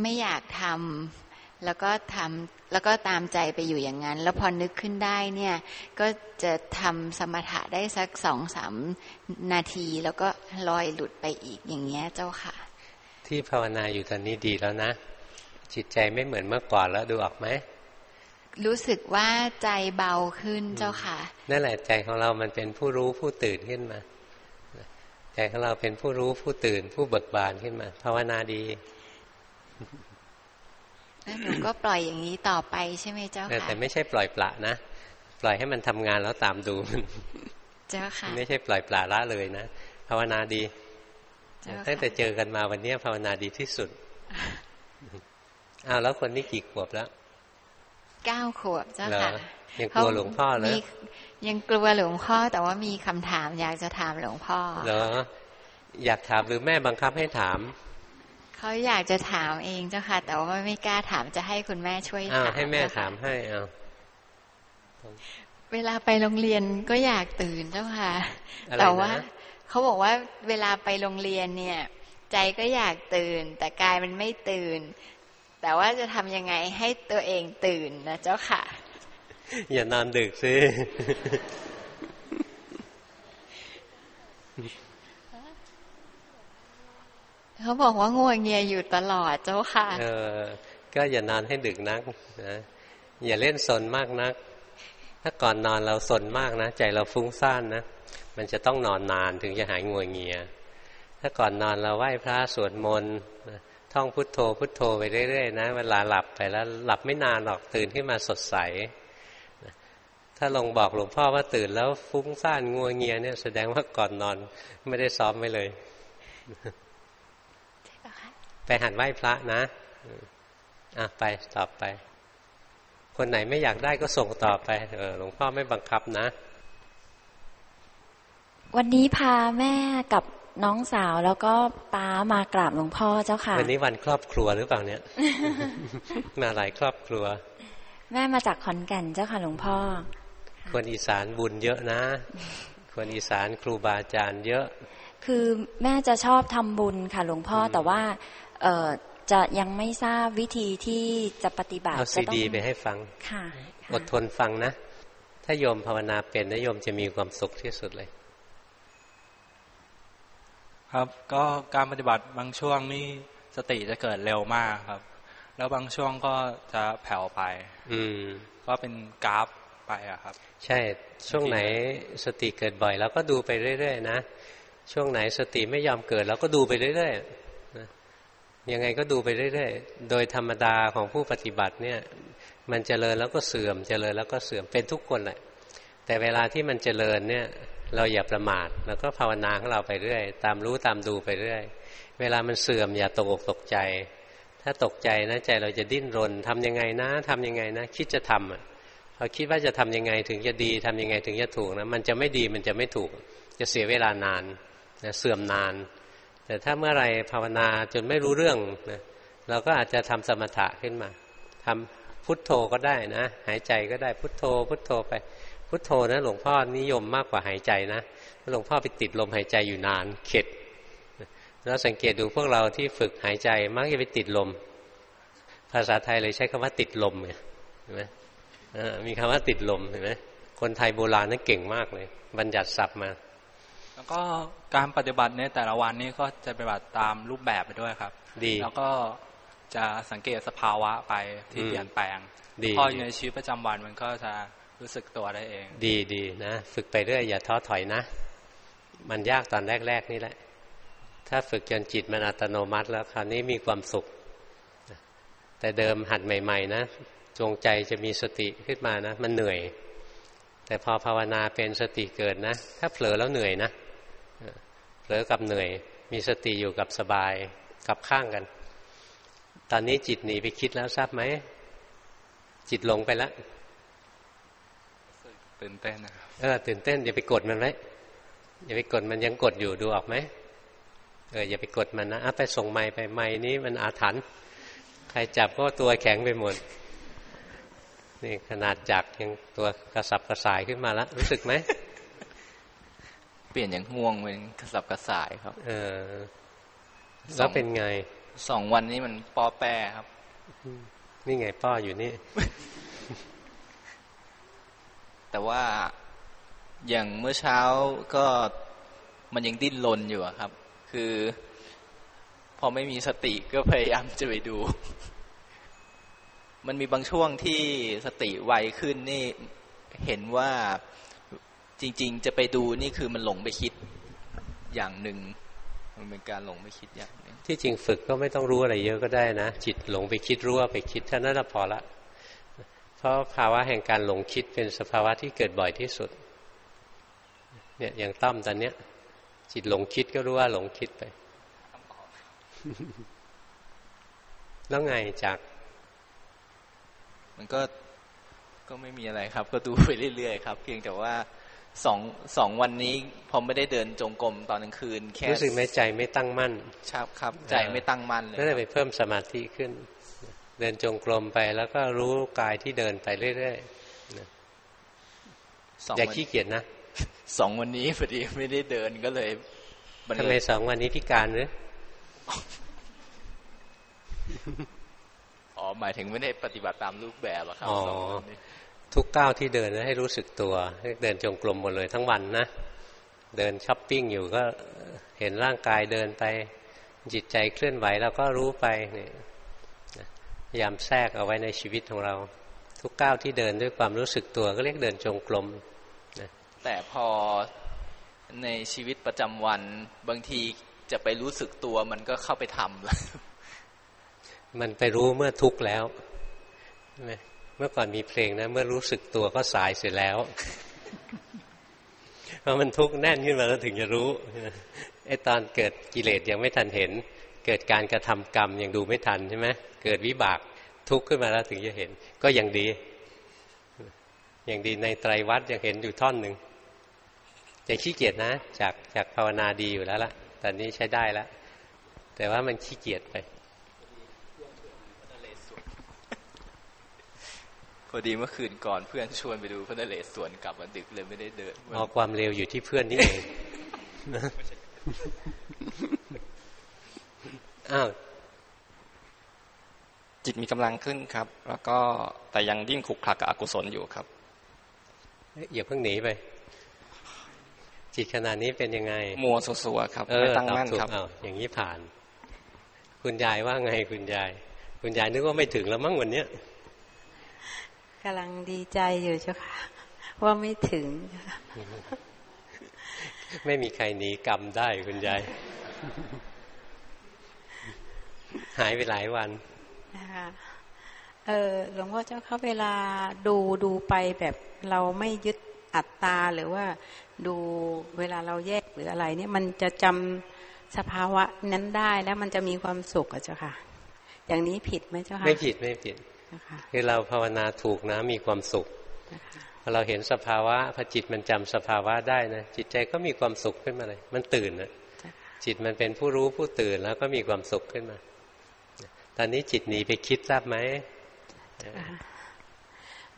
ไม่อยากทำ แล้วก็ทำแล้วก็ตามใจไปอยู่อย่างนั้น แล้วพอนึกขึ้นได้เนี่ยก็จะทำสมถะได้สักสองสามนาที แล้วก็ลอยหลุดไปอีกอย่างเงี้ยเจ้าค่ะ ที่ภาวนาอยู่ตอนนี้ดีแล้วนะ จิตใจไม่เหมือนเมื่อก่อนแล้วดูออกไหมรู้สึกว่าใจเบาขึ้นเจ้าค่ะ นั่นแหละใจของเรามันเป็นผู้รู้ผู้ตื่นขึ้นมา ใจของเราเป็นผู้รู้ผู้ตื่นผู้เบิกบานขึ้นมา ภาวนาดี แล้วหนูก็ปล่อยอย่างนี้ต่อไปใช่ไหมเจ้าค่ะแต่ไม่ใช่ปล่อยปละนะปล่อยให้มันทำงานแล้วตามดูมันเจ้าค่ะไม่ใช่ปล่อยปละละเลยนะภาวนาดีตั้งแต่เจอกันมาวันนี้ภาวนาดีที่สุดอ้าวแล้วคนนี้กี่ขวบแล้วเก้าขวบเจ้าค่ะยังกลัวหลวงพ่อเลยยังกลัวหลวงพ่อแต่ว่ามีคำถามอยากจะถามหลวงพ่อเหรออยากถามหรือแม่บังคับให้ถาม เขาอยากจะถามเองเจ้าค่ะ แต่ว่าไม่กล้าถามจะให้คุณแม่ช่วยถามให้แม่ถามให้เอาเเวลาไปโรงเรียนก็อยากตื่นเจ้าค่ะ แต่ว่าเขาบอกว่าเวลาไปโรงเรียนเนี่ย ใจก็อยากตื่น แต่กายมันไม่ตื่น แต่ว่าจะทำยังไงให้ตัวเองตื่นนะเจ้าค่ะ อย่านอนดึกซิ เขาบอกว่างัวเงียอยู่ตลอดเจ้าค่ะ เออ ก็อย่านอนให้ดึกนักนะอย่าเล่นสนมากนัก ถ้าก่อนนอนเราสนมากนะ ใจเราฟุ้งซ่านนะ มันจะต้องนอนนานถึงจะหายงัวเงีย ถ้าก่อนนอนเราไหว้พระสวดมนต์ท่องพุทโธพุทโธไปเรื่อยๆนะเวลาหลับไปแล้วหลับไม่นานหรอกตื่นขึ้นมาสดใส ถ้าลงบอกหลวงพ่อว่าตื่นแล้วฟุ้งซ่านงัวเงียเนี่ยแสดงว่าก่อนนอนไม่ได้ซ้อมไว้เลย ไปหัดไหว้พระนะอะไปต่อไป คนไหนไม่อยากได้ก็ส่งต่อไป เออหลวงพ่อไม่บังคับนะ วันนี้พาแม่กับน้องสาวแล้วก็ป้ามากราบหลวงพ่อเจ้าค่ะ วันนี้วันครอบครัวหรือเปล่าเนี่ย มาหลายครอบครัว แม่มาจากขอนแก่นเจ้าค่ะหลวงพ่อ คนอีสานบุญเยอะนะ คนอีสานครูบาอาจารย์เยอะ คือแม่จะชอบทำบุญค่ะหลวงพ่อแต่ว่า เออจะยังไม่ทราบวิธีที่จะปฏิบัติเอาซีดีไปให้ฟังค่ะอดทนฟังนะ ถ้าโยมภาวนาเป็นนะโยมจะมีความสุขที่สุดเลย ครับ ก็การปฏิบัติบางช่วงนี่สติจะเกิดเร็วมากครับ แล้วบางช่วงก็จะแผ่วไป อืมก็เป็นกราฟไปอะครับ ใช่ช่วงไหนสติเกิดบ่อยเราก็ดูไปเรื่อยๆนะช่วงไหนสติไม่ยอมเกิดเราก็ดูไปเรื่อยๆนะ ยังไงก็ดูไปเรื่อยๆ โดยธรรมดาของผู้ปฏิบัติเนี่ย มันเจริญแล้วก็เสื่อม เจริญแล้วก็เสื่อมเป็นทุกคนแหละ แต่เวลาที่มันเจริญเนี่ย เราอย่าประมาทเราก็ภาวนาของเราไปเรื่อย ตามรู้ตามดูไปเรื่อย เวลามันเสื่อมอย่าตกอกตกใจ ถ้าตกใจนะใจเราจะดิ้นรนทำยังไงนะทำยังไงนะ คิดจะทำอะพอคิดว่าจะทำยังไงถึงจะดีทำยังไงถึงจะถูกนะมันจะไม่ดีมันจะไม่ถูก จะเสียเวลานานนะเสื่อมนาน แต่ถ้าเมื่อไรภาวนาจนไม่รู้เรื่องนะเราก็อาจจะทำสมถะขึ้นมาทำพุทโธก็ได้นะ หายใจก็ได้พุทโธ พุทโธไป พุทโธนะหลวงพ่อนิยมมากกว่าหายใจนะหลวงพ่อไปติดลมหายใจอยู่นานเข็ดแล้วสังเกตดูพวกเราที่ฝึกหายใจมักจะไปติดลม ภาษาไทยเลยใช้คำว่าติดลมเห็นไหมมีคำว่าติดลมเห็นไหมคนไทยโบราณนั่นเก่งมากเลย บัญญัติศัพท์มา แล้วก็การปฏิบัติในแต่ละวันนี้ก็จะปฏิบัติตามรูปแบบไปด้วยครับ ดี แล้วก็จะสังเกตสภาวะไปที่เปลี่ยนแปลงดีพออยู่ในชีวิตประจำวันมันก็จะรู้สึกตัวได้เอง ดีดีนะฝึกไปเรื่อยอย่าท้อถอยนะ มันยากตอนแรก ๆ นี่แหละ ถ้าฝึกจนจิตมันอัตโนมัติแล้วคราวนี้มีความสุข แต่เดิมหัดใหม่ ๆ นะจงใจจะมีสติขึ้นมานะ มันเหนื่อย แต่พอภาวนาเป็นสติเกิดนะ ถ้าเผลอแล้วเหนื่อยนะ เผลอกับเหนื่อย มีสติอยู่กับสบายกับข้างกัน ตอนนี้จิตหนีไปคิดแล้วทราบไหม จิตหลงไปแล้วตื่นเต้นนะครับเออตื่นเต้นอย่าไปกดมันไว้อย่าไปกดมันยังกดอยู่ดูออกไหมเอออย่าไปกดมันนะอะไปส่งไม้ไปไม้นี้มันอาถรรพ์ใครจับก็ตัวแข็งไปหมดนี่ขนาดจักยังตัวกระสับกระส่ายขึ้นมาแล้วรู้สึกไหม เปลี่ยนอย่างง่วงเป็นกระสับกระส่ายครับ เออ แล้วเป็นไง สองวันนี้มันปอแปรครับ นี่ไงป้ออยู่นี่ แต่ว่าอย่างเมื่อเช้าก็มันยังดิ้นรนอยู่อะครับ คือ พอไม่มีสติก็พยายามจะไปดู มันมีบางช่วงที่สติไวขึ้นนี่เห็นว่า จริง ๆ จะไปดูนี่คือมันหลงไปคิดอย่างหนึ่งมันเป็นการหลงไปคิดอย่างหนึ่งที่จริงฝึกก็ไม่ต้องรู้อะไรเยอะก็ได้นะ จิตหลงไปคิดรู้ว่าไปคิดเท่านั้นพอละ เพราะภาวะแห่งการหลงคิดเป็นสภาวะที่เกิดบ่อยที่สุด เนี่ยอย่างต้อมตอนเนี้ย จิตหลงคิดก็รู้ว่าหลงคิดไปแล้วไงจาก มันก็ก็ไม่มีอะไรครับ ก็ดูไปเรื่อยๆครับ เพียงแต่ว่า สองสองวันนี้พอไม่ได้เดินจงกรมตอนกลางคืน แค่รู้สึกไหมใจไม่ตั้งมั่นครับครับ ใจไม่ตั้งมั่นเลยก็เลยไปเพิ่มสมาธิขึ้น เดินจงกรมไปแล้วก็รู้กายที่เดินไปเรื่อยๆอย่าขี้เกียจนะสองวันนี้พอดีไม่ได้เดินก็เลยทำไมสองวันนี้พิการหรืออ๋อหมายถึงไม่ได้ปฏิบัติตามรูปแบบอะครับอ๋อ ทุกก้าวที่เดินให้รู้สึกตัวให้เดินจงกรมหมดเลยทั้งวันนะ เดินช้อปปิ้งอยู่ก็เห็นร่างกายเดินไปจิตใจเคลื่อนไหวเราก็รู้ไปเนี่ยพยายามแทรกเอาไว้ในชีวิตของเรา ทุกก้าวที่เดินด้วยความรู้สึกตัวก็เรียกเดินจงกรมนะแต่พอในชีวิตประจำวันบางทีจะไปรู้สึกตัวมันก็เข้าไปทำแล้วมันไปรู้เมื่อทุกข์แล้วเมื่อก่อนมีเพลงนะ เมื่อรู้สึกตัวก็สายเสร็จแล้วเพราะมันทุกข์แน่นขึ้นมาแล้วถึงจะรู้ไอ้ตอนเกิดกิเลสยังไม่ทันเห็น เกิดการกระทำกรรมยังดูไม่ทันใช่ไหมเกิดวิบากทุกข์ขึ้นมาแล้วถึงจะเห็น ก็ยังดี อย่างดีในไตรวัดยังเห็นอยู่ท่อนหนึ่งจะขี้เกียจนะ จากจากภาวนาดีอยู่แล้วล่ะตอนนี้ใช้ได้แล้วแต่ว่ามันขี้เกียจไป พอดีเมื่อคืนก่อนเพื่อนชวนไปดูพระนเรศวรกลับมาดึกเลยไม่ได้เดินอ๋อความเร็วอยู่ที่เพื่อนนี่เองอ้าวจิตมีกำลังขึ้นครับ แล้วก็แต่ยังดิ้นขุกคลักกับอกุศลอยู่ครับอย่าเพิ่งหนีไป จิตขนาดนี้เป็นยังไง มัวสัวครับไม่ตั้งมั่นครับอย่างนี้ผ่าน คุณยายว่าไงคุณยาย คุณยายนึกว่าไม่ถึงแล้วมั้งวันเนี้ย กำลังดีใจอยู่เจ้าค่ะ ว่าไม่ถึง ไม่มีใครหนีกรรมได้คุณยาย หายไปหลายวันนะคะเออหลวงพ่อเจ้าเขาเวลาดูดูไปแบบเราไม่ยึดอัตตาหรือว่าดูเวลาเราแยกหรืออะไร เนี่ยมันจะจำสภาวะนั้นได้แล้วมันจะมีความสุขอะเจ้าค่ะ อย่างนี้ผิดไหมเจ้าค่ะ ไม่ผิดไม่ผิด คือเราภาวนาถูกนะมีความสุขพอเราเห็นสภาวะพอจิตมันจำสภาวะได้นะจิตใจก็มีความสุขขึ้นมาเลย มันตื่นนะจิตมันเป็นผู้รู้ผู้ตื่นแล้วก็มีความสุขขึ้นมา ตอนนี้จิตหนีไปคิดทราบไหม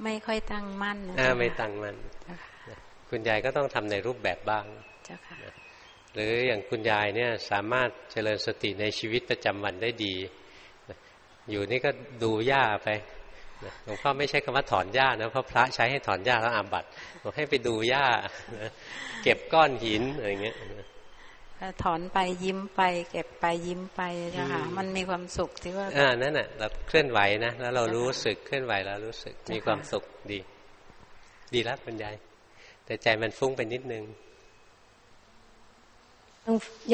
ไม่ค่อยตั้งมั่นนะไม่ตั้งมั่นคุณยายก็ต้องทำในรูปแบบบ้างหรืออย่างคุณยายเนี่ยสามารถเจริญสติในชีวิตประจำวันได้ดี อยู่นี่ก็ดูหญ้าไปหลวงพ่อไม่ใช่คำว่าถอนหญ้านะเพราะพระใช้ให้ถอนหญ้าแล้วอาบัตบอกให้ไปดูหญ้าเก็บก้อนหินอะไรเงี้ยถอนไปยิ้มไป เก็บไปยิ้มไปนะคะมันมีความสุขที่ว่าอ่านั่นแหะเราเคลื่อนไหวนะแล้วเรารู้สึกเคลื่อนไหวแล้วรู้สึกมีความสุขดี ดีแล้วคุณยายแต่ใจมันฟุ้งไปนิดนึง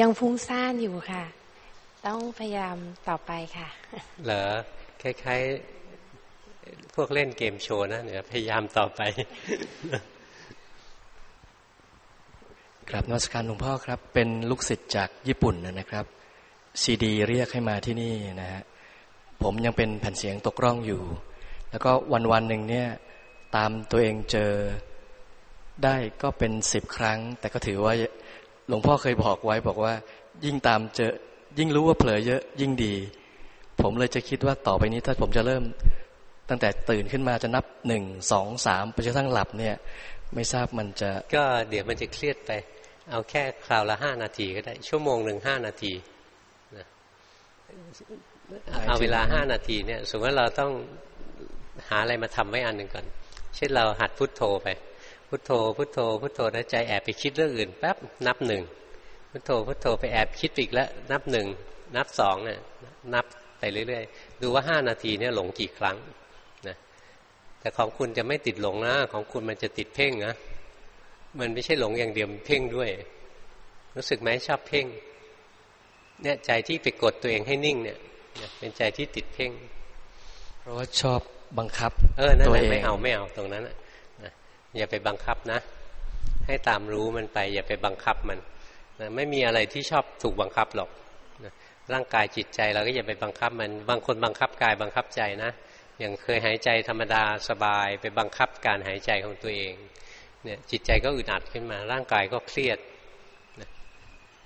ยังฟุ้งซ่านอยู่ค่ะ ต้องพยายามต่อไปค่ะ เหรอคล้ายๆ พวกเล่นเกมโชว์นะเนี่ยพยายามต่อไปกราบนวัตการหลวงพ่อครับ เป็นลูกศิษย์จากญี่ปุ่นนะครับ ซีดี เรียกให้มาที่นี่นะฮะผมยังเป็นแผ่นเสียงตกร่องอยู่ แล้วก็วันวันหนึ่งเนี่ย ตามตัวเองเจอได้ก็เป็นสิบครั้ง แต่ก็ถือว่าหลวงพ่อเคยบอกไว้บอกว่า ยิ่งตามเจอ ยิ่งรู้ว่าเผลอเยอะยิ่งดี ผมเลยจะคิดว่าต่อไปนี้ถ้าผมจะเริ่ม ตั้งแต่ตื่นขึ้นมาจะนับหนึ่งสองสามไปจนทั้งหลับเนี่ย ไม่ทราบมันจะ ก็เดี๋ยวมันจะเครียดไป เอาแค่คราวละห้านาทีก็ได้ ชั่วโมงหนึ่งห้านาทีนะเอาเวลาห้านาทีเนี่ย สมมติว่าเราต้องหาอะไรมาทำไว้อันหนึ่งก่อน เช่นเราหัดพุทโธไป พุทโธ พุทโธ พุทโธแล้วใจแอบไปคิดเรื่องอื่นแป๊บนับหนึ่ง พุทโธพุทโธไปแอบคิดอีกแล้ว นับหนึ่งนับสองเนี่ยนับไปเรื่อยๆ ดูว่าห้านาทีเนี่ยหลงกี่ครั้งนะแต่ของคุณจะไม่ติดหลงนะของคุณมันจะติดเพ่งนะมันไม่ใช่หลงอย่างเดียวเพ่งด้วย รู้สึกไหมชอบเพ่งเนี่ยใจที่ไปกดตัวเองให้นิ่งเนี่ยเป็นใจที่ติดเพ่ง เพราะว่าชอบบังคับ เออนั่นแหละไม่เอาไม่เอาตรงนั้นนะอย่าไปบังคับนะ ให้ตามรู้มันไป อย่าไปบังคับมัน นะไม่มีอะไรที่ชอบถูกบังคับหรอกนะร่างกายจิตใจเราก็อย่าไปบังคับมันบางคนบังคับกายบังคับใจนะอย่างเคยหายใจธรรมดาสบายไปบังคับการหายใจของตัวเองเนี่ยจิตใจก็อึดอัดขึ้นมา ร่างกายก็เครียดนะ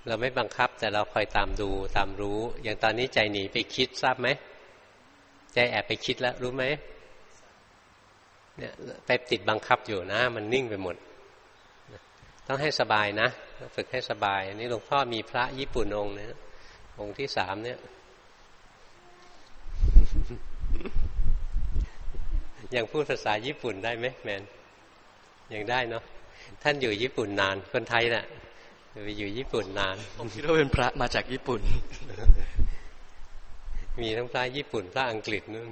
เราไม่บังคับแต่เราคอยตามดูตามรู้ อย่างตอนนี้ใจหนีไปคิดทราบไหมใจแอบไปคิดแล้วรู้ไหมเนี่ยไปติดบังคับอยู่นะ มันนิ่งไปหมด ต้องให้สบายนะฝึกให้สบายอันนี้หลวงพ่อมีพระญี่ปุ่นองค์นึงองค์ที่สามเนี่ยยังพูดภาษาญี่ปุ่นได้ไหมแมนยังได้เนาะท่านอยู่ญี่ปุ่นนานคนไทยนะ่ะไปอยู่ญี่ปุ่นนานผมคิดว่าเป็นพระมาจากญี่ปุ่น มีทั้งพระญี่ปุ่นพระอังกฤษนู่น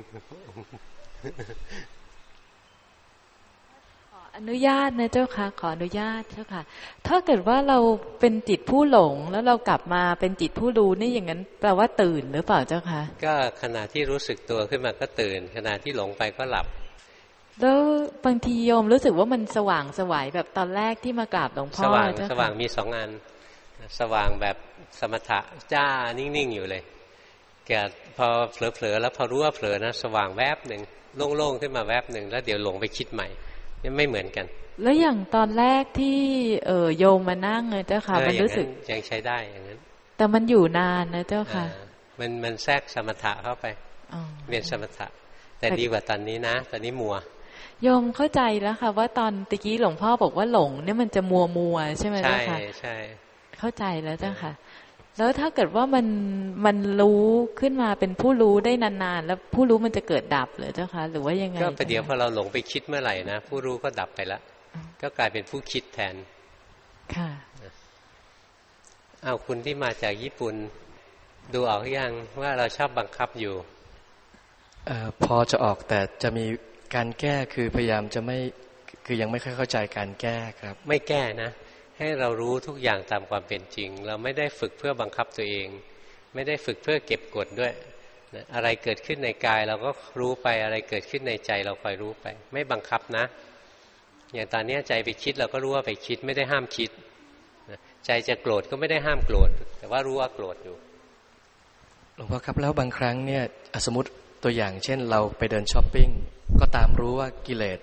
อนุญาตนะเจ้าค่ะขออนุญาตเจ้าค่ะ ถ้าเกิดว่าเราเป็นจิตผู้หลงแล้วเรากลับมาเป็นจิตผู้รู้นี่อย่างนั้นแปลว่าตื่นหรือเปล่าเจ้าค่ะก็ขณะที่รู้สึกตัวขึ้นมาก็ตื่น ขณะที่หลงไปก็หลับ แล้วบางทีโยมรู้สึกว่ามันสว่างสวายแบบตอนแรกที่มากราบหลวงพ่อสว่างสว่างมีสองอัน สว่างแบบสมถะจ้านิ่งๆอยู่เลยแกพอเผลอๆแล้วพอรู้ว่าเผลอนะสว่างแวบหนึ่งโล่งๆขึ้นมาแวบหนึ่งแล้วเดี๋ยวหลงไปคิดใหม่นี่ ไม่เหมือนกัน แล้วอย่างตอนแรกที่เออโยมมานั่งเจ้าค่ะ มันรู้สึกยังใช้ได้อย่างนั้น แต่มันอยู่นานนะเจ้าค่ะ มันมันแทรกสมถะเข้าไปเรียนสมถะ แต่ดีกว่าตอนนี้นะ ตอนนี้มัวโยมเข้าใจแล้วค่ะ ว่าตอนตะกี้หลวงพ่อบอกว่าหลงเนี่ยมันจะมัวมัวใช่ไหมเจ้าค่ะใช่ใช่เข้าใจแล้วเจ้าค่ะ แล้วถ้าเกิดว่ามันมันรู้ขึ้นมาเป็นผู้รู้ได้นานๆ แล้วผู้รู้มันจะเกิดดับเลยเจ้าค่ะหรือว่ายังไงก็ประเดี๋ยวพอเราหลงไปคิดเมื่อไหร่นะผู้รู้ก็ดับไปแล้วก็กลายเป็นผู้คิดแทน ค่ะเอาคุณที่มาจากญี่ปุ่นดูออกอยังว่าเราชอบบังคับอยู่อพอจะออกแต่จะมีการแก้คือพยายามจะไม่คือยังไม่ค่อยเข้าใจการแก้ครับ ไม่แก้นะ ให้เรารู้ทุกอย่างตามความเป็นจริง เราไม่ได้ฝึกเพื่อบังคับตัวเอง ไม่ได้ฝึกเพื่อเก็บกดด้วย อะไรเกิดขึ้นในกายเราก็รู้ไปอะไรเกิดขึ้นในใจเราคอยรู้ไป ไม่บังคับนะ อย่างตอนนี้ใจไปคิดเราก็รู้ว่าไปคิดไม่ได้ห้ามคิดใจจะโกรธก็ไม่ได้ห้ามโกรธแต่ว่ารู้ว่าโกรธอยู่หลวงพ่อครับแล้วบางครั้งเนี่ยสมมติตัวอย่างเช่นเราไปเดินช้อปปิ้งก็ตามรู้ว่ากิเลส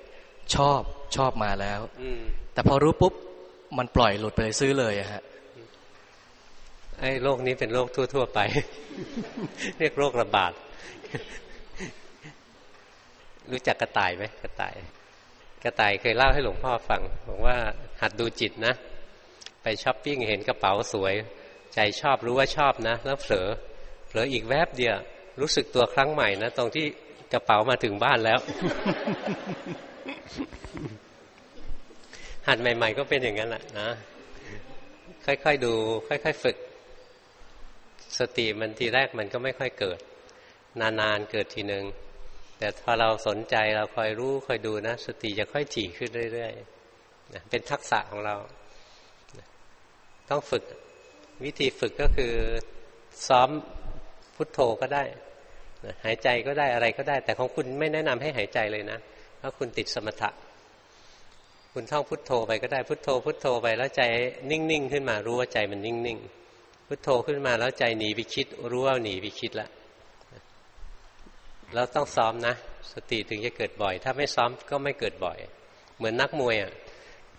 ชอบชอบมาแล้วแต่พอรู้ปุ๊บ มันปล่อยหลุดไปเลยซื้อเลยอะฮะไอ้โรคนี้เป็นโรคทั่ว ๆ ไป เรียกโรคระบาด รู้จักกระต่ายไหมกระต่าย กระต่ายเคยเล่าให้หลวงพ่อฟังบอกว่าหัดดูจิตนะ ไปช้อปปิ้งเห็นกระเป๋าสวย ใจชอบรู้ว่าชอบนะ แล้วเผลอเผลออีกแวบเดียว รู้สึกตัวครั้งใหม่นะ ตรงที่กระเป๋ามาถึงบ้านแล้ว หัดใหม่ ๆ ก็เป็นอย่างนั้นแหละนะ ค่อย ๆ ดู ค่อย ๆ ฝึก สติมันทีแรกมันก็ไม่ค่อยเกิด นานๆเกิดทีหนึ่งแต่พอเราสนใจเราคอยรู้คอยดูนะ สติจะค่อยถี่ขึ้นเรื่อยๆเป็นทักษะของเรา ต้องฝึก วิธีฝึกก็คือซ้อมพุทโธก็ได้หายใจก็ได้อะไรก็ได้ แต่ของคุณไม่แนะนำให้หายใจเลยนะเพราะคุณติดสมถะ คุณท่องพุทโธไปก็ได้พุทโธ พุทโธไปแล้วใจนิ่งๆขึ้นมารู้ว่าใจมันนิ่งๆพุทโธขึ้นมาแล้วใจหนีไปคิด รู้ว่าหนีไปคิดละเราต้องซ้อมนะ สติถึงจะเกิดบ่อย ถ้าไม่ซ้อมก็ไม่เกิดบ่อย เหมือนนักมวยอะ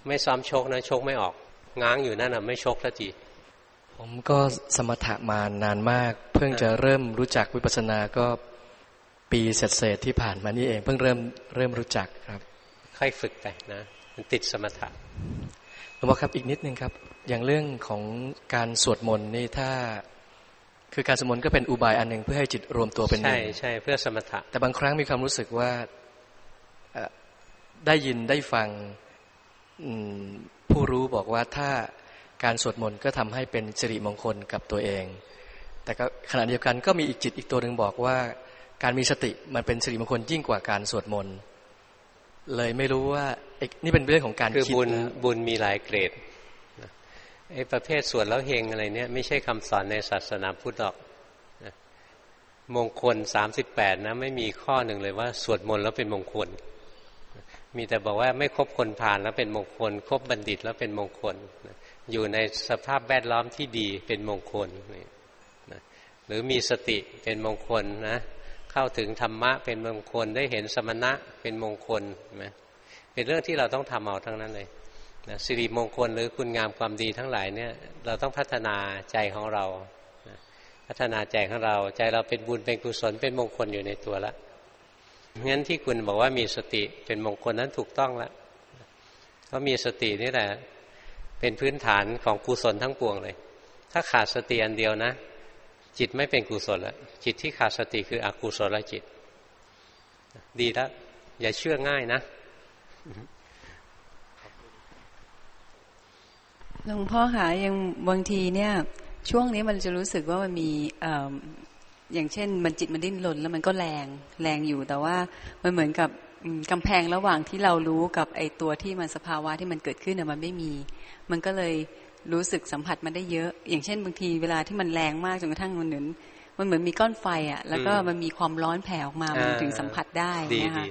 ไม่ซ้อมชกนะชกไม่ออก ง้างอยู่นั่นอะไม่ชกสักทีผมก็สมถะมานานมาก เพิ่งจะเริ่มรู้จักวิปัสสนาก็ปีเศษที่ผ่านมานี่เอง เพิ่งเริ่มเริ่มรู้จักครับ ค่อยฝึกไปนะ มันติดสมถะหลวงพ่อครับอีกนิดนึงครับ อย่างเรื่องของการสวดมนต์นี่ถ้า คือการสวดมนต์ก็เป็นอุบายอันหนึ่งเพื่อให้จิตรวมตัวเป็นหนึ่งใช่ใช่เพื่อสมถะ แต่บางครั้งมีความรู้สึกว่าได้ยินได้ฟังผู้รู้บอกว่าถ้าการสวดมนต์ก็ทำให้เป็นสิริมงคลกับตัวเอง แต่ก็ขณะเดียวกันก็มีอีกจิตอีกตัวหนึ่งบอกว่า การมีสติมันเป็นสิริมงคลยิ่งกว่าการสวดมนต์ เลยไม่รู้ว่านี่เป็นเรื่องของการคือบุญบุญมีหลายเกรดไอ้ประเภทสวดแล้วเฮงอะไรเนี่ยไม่ใช่คำสอนในศาสนาพุทธหรอกมงคลสามสิบแปดนะไม่มีข้อหนึ่งเลยว่า สวดมนต์แล้วเป็นมงคล มีแต่บอกว่าไม่คบคนผ่านแล้วเป็นมงคล คบบัณฑิตแล้วเป็นมงคล อยู่ในสภาพแวดล้อมที่ดีเป็นมงคลนะหรือมีสติเป็นมงคลนะ เข้าถึงธรรมะเป็นมงคลได้เห็นสมณะเป็นมงคลนะเป็นเรื่องที่เราต้องทำเอาทั้งนั้นเลยนะสิริมงคลหรือคุณงามความดีทั้งหลายเนี่ยเราต้องพัฒนาใจของเรานะพัฒนาใจของเรา ใจเราเป็นบุญเป็นกุศลเป็นมงคลอยู่ในตัวแล้วงั้นที่คุณบอกว่ามีสติเป็นมงคลนั้นถูกต้องแล้วเพราะมีสตินี่แหละ เป็นพื้นฐานของกุศลทั้งปวงเลย ถ้าขาดสติอันเดียวนะ จิตไม่เป็นกุศลแล้วจิตที่ขาดสติคืออกุศลจิต ดีแล้วอย่าเชื่อง่ายนะหลวงพ่อคะยังบางทีเนี่ย ช่วงนี้มันจะรู้สึกว่ามันมีอย่างเช่น มันจิตมันดิ้นรนแล้วมันก็แรงแรงอยู่แต่ว่ามันเหมือนกับกำแพงระหว่างที่เรารู้กับไอตัวที่มันสภาวะที่มันเกิดขึ้นเนี่ยมันไม่มี มันก็เลย รู้สึกสัมผัสมันได้เยอะ อย่างเช่นบางทีเวลาที่มันแรงมากจนกระทั่งมันเหมือนมันเหมือนมีก้อนไฟอะ แล้วก็มันมีความร้อนแผ่ออกมามันถึงสัมผัสได้นะคะ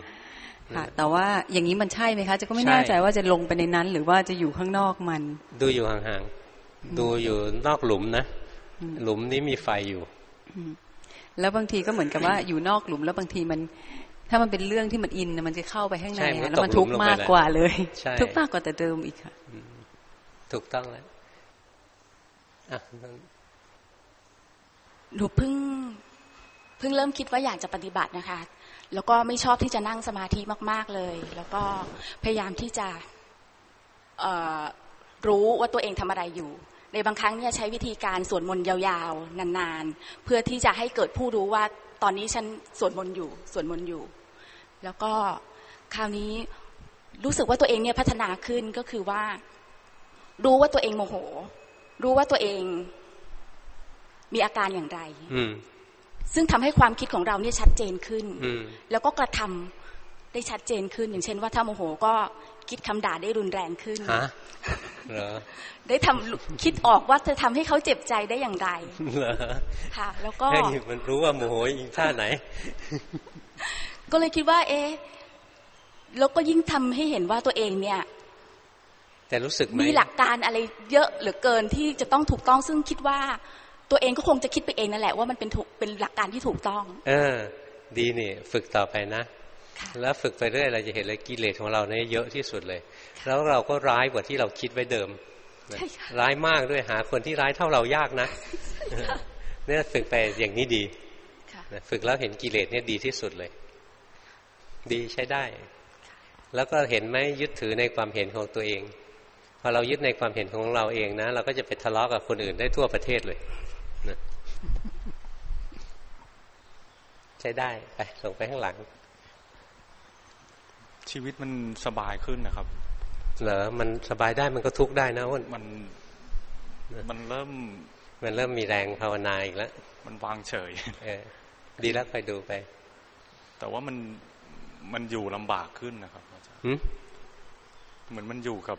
ค่ะ แต่ว่าอย่างนี้มันใช่ไหมคะจะก็ไม่แน่ใจว่าจะลงไปในนั้น หรือว่าจะอยู่ข้างนอกมัน ดูอยู่ห่างๆดูอยู่นอกหลุมนะหลุมนี้มีไฟอยู่แล้วบางทีก็เหมือนกับว่าอยู่นอกหลุมแล้วบางทีมัน ถ้ามันเป็นเรื่องที่มันอินมันจะเข้าไปข้างในแล้วมันทุกข์มากกว่าเลย ทุกข์มากกว่าแต่เดิมอีกค่ะ ถูกต้องแล้ว หนูเพิ่งเพิ่งเริ่มคิดว่าอยากจะปฏิบัตินะคะ แล้วก็ไม่ชอบที่จะนั่งสมาธิมาก ๆเลย แล้วก็พยายามที่จะรู้ว่าตัวเองทำอะไรอยู่ ในบางครั้งเนี่ยใช้วิธีการสวดมนต์ยาวๆ นานๆ เพื่อที่จะให้เกิดผู้รู้ว่าตอนนี้ฉันสวดมนต์อยู่สวดมนต์อยู่ แล้วก็คราวนี้รู้สึกว่าตัวเองเนี่ยพัฒนาขึ้นก็คือว่า รู้ว่าตัวเองโมโห รู้ว่าตัวเองมีอาการอย่างไรซึ่งทำให้ความคิดของเราเนี่ยชัดเจนขึ้น แล้วก็กระทำได้ชัดเจนขึ้น อย่างเช่นว่าถ้าโมโหก็คิดคำด่าได้รุนแรงขึ้นเหรอได้ทำคิดออกว่าจะทำให้เขาเจ็บใจได้อย่างไรเหรอค่ะ แล้วก็มันรู้ว่าโมโหอีกท่าไหน ก็เลยคิดว่า เอ๊ะแล้วก็ยิ่งทำให้เห็นว่าตัวเองเนี่ย แต่รู้สึกมีหลักการอะไรเยอะเหลือเกินที่จะต้องถูกต้องซึ่งคิดว่า ตัวเองก็คงจะคิดไปเองนั่นแหละว่ามันเป็นถูกเป็นหลักการที่ถูกต้อง เออ ดีนี่ ฝึกต่อไปนะแล้วฝึกไปเรื่อยเราจะเห็นเลยกิเลสของเราเนี่ยเยอะที่สุดเลย แล้วเราก็ร้ายกว่าที่เราคิดไว้เดิม ร้ายมากด้วยหาคนที่ร้ายเท่าเรายากนะเนี่ยฝึกไปอย่างนี้ดีฝึกแล้วเห็นกิเลสเนี่ยดีที่สุดเลย ดีใช้ได้ แล้วก็เห็นไหมยึดถือในความเห็นของตัวเอง พอเรายึดในความเห็นของเราเองนะ เราก็จะไปทะเลาะกับคนอื่นได้ทั่วประเทศเลยนะใช้ได้ไปส่งไปข้างหลัง ชีวิตมันสบายขึ้นนะครับเหรอมันสบายได้มันก็ทุกข์ได้นะมันมันเริ่ม มันเริ่มมีแรงภาวนาอีกแล้วมันวางเฉยเออดีแล้วไปดูไป แต่ว่ามันมันอยู่ลำบากขึ้นนะครับอาจารย์เหมือนมันอยู่กับ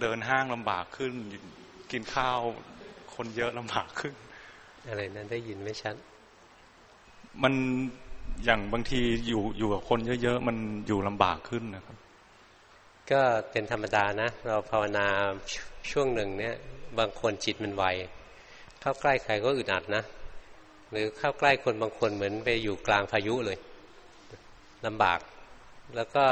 เดินห้างลำบากขึ้น กินข้าว คนเยอะลำบากขึ้น อะไรนั้นได้ยินไม่ชัด มันอย่างบางทีอยู่อยู่กับคนเยอะๆมันอยู่ลำบากขึ้นนะครับ ก็เป็นธรรมดานะ เราภาวนาช่วงหนึ่งเนี่ย บางคนจิตมันไวเข้าใกล้ใครก็อึดอัดนะหรือเข้าใกล้คนบางคนเหมือนไปอยู่กลางพายุเลยลำบาก แล้วก็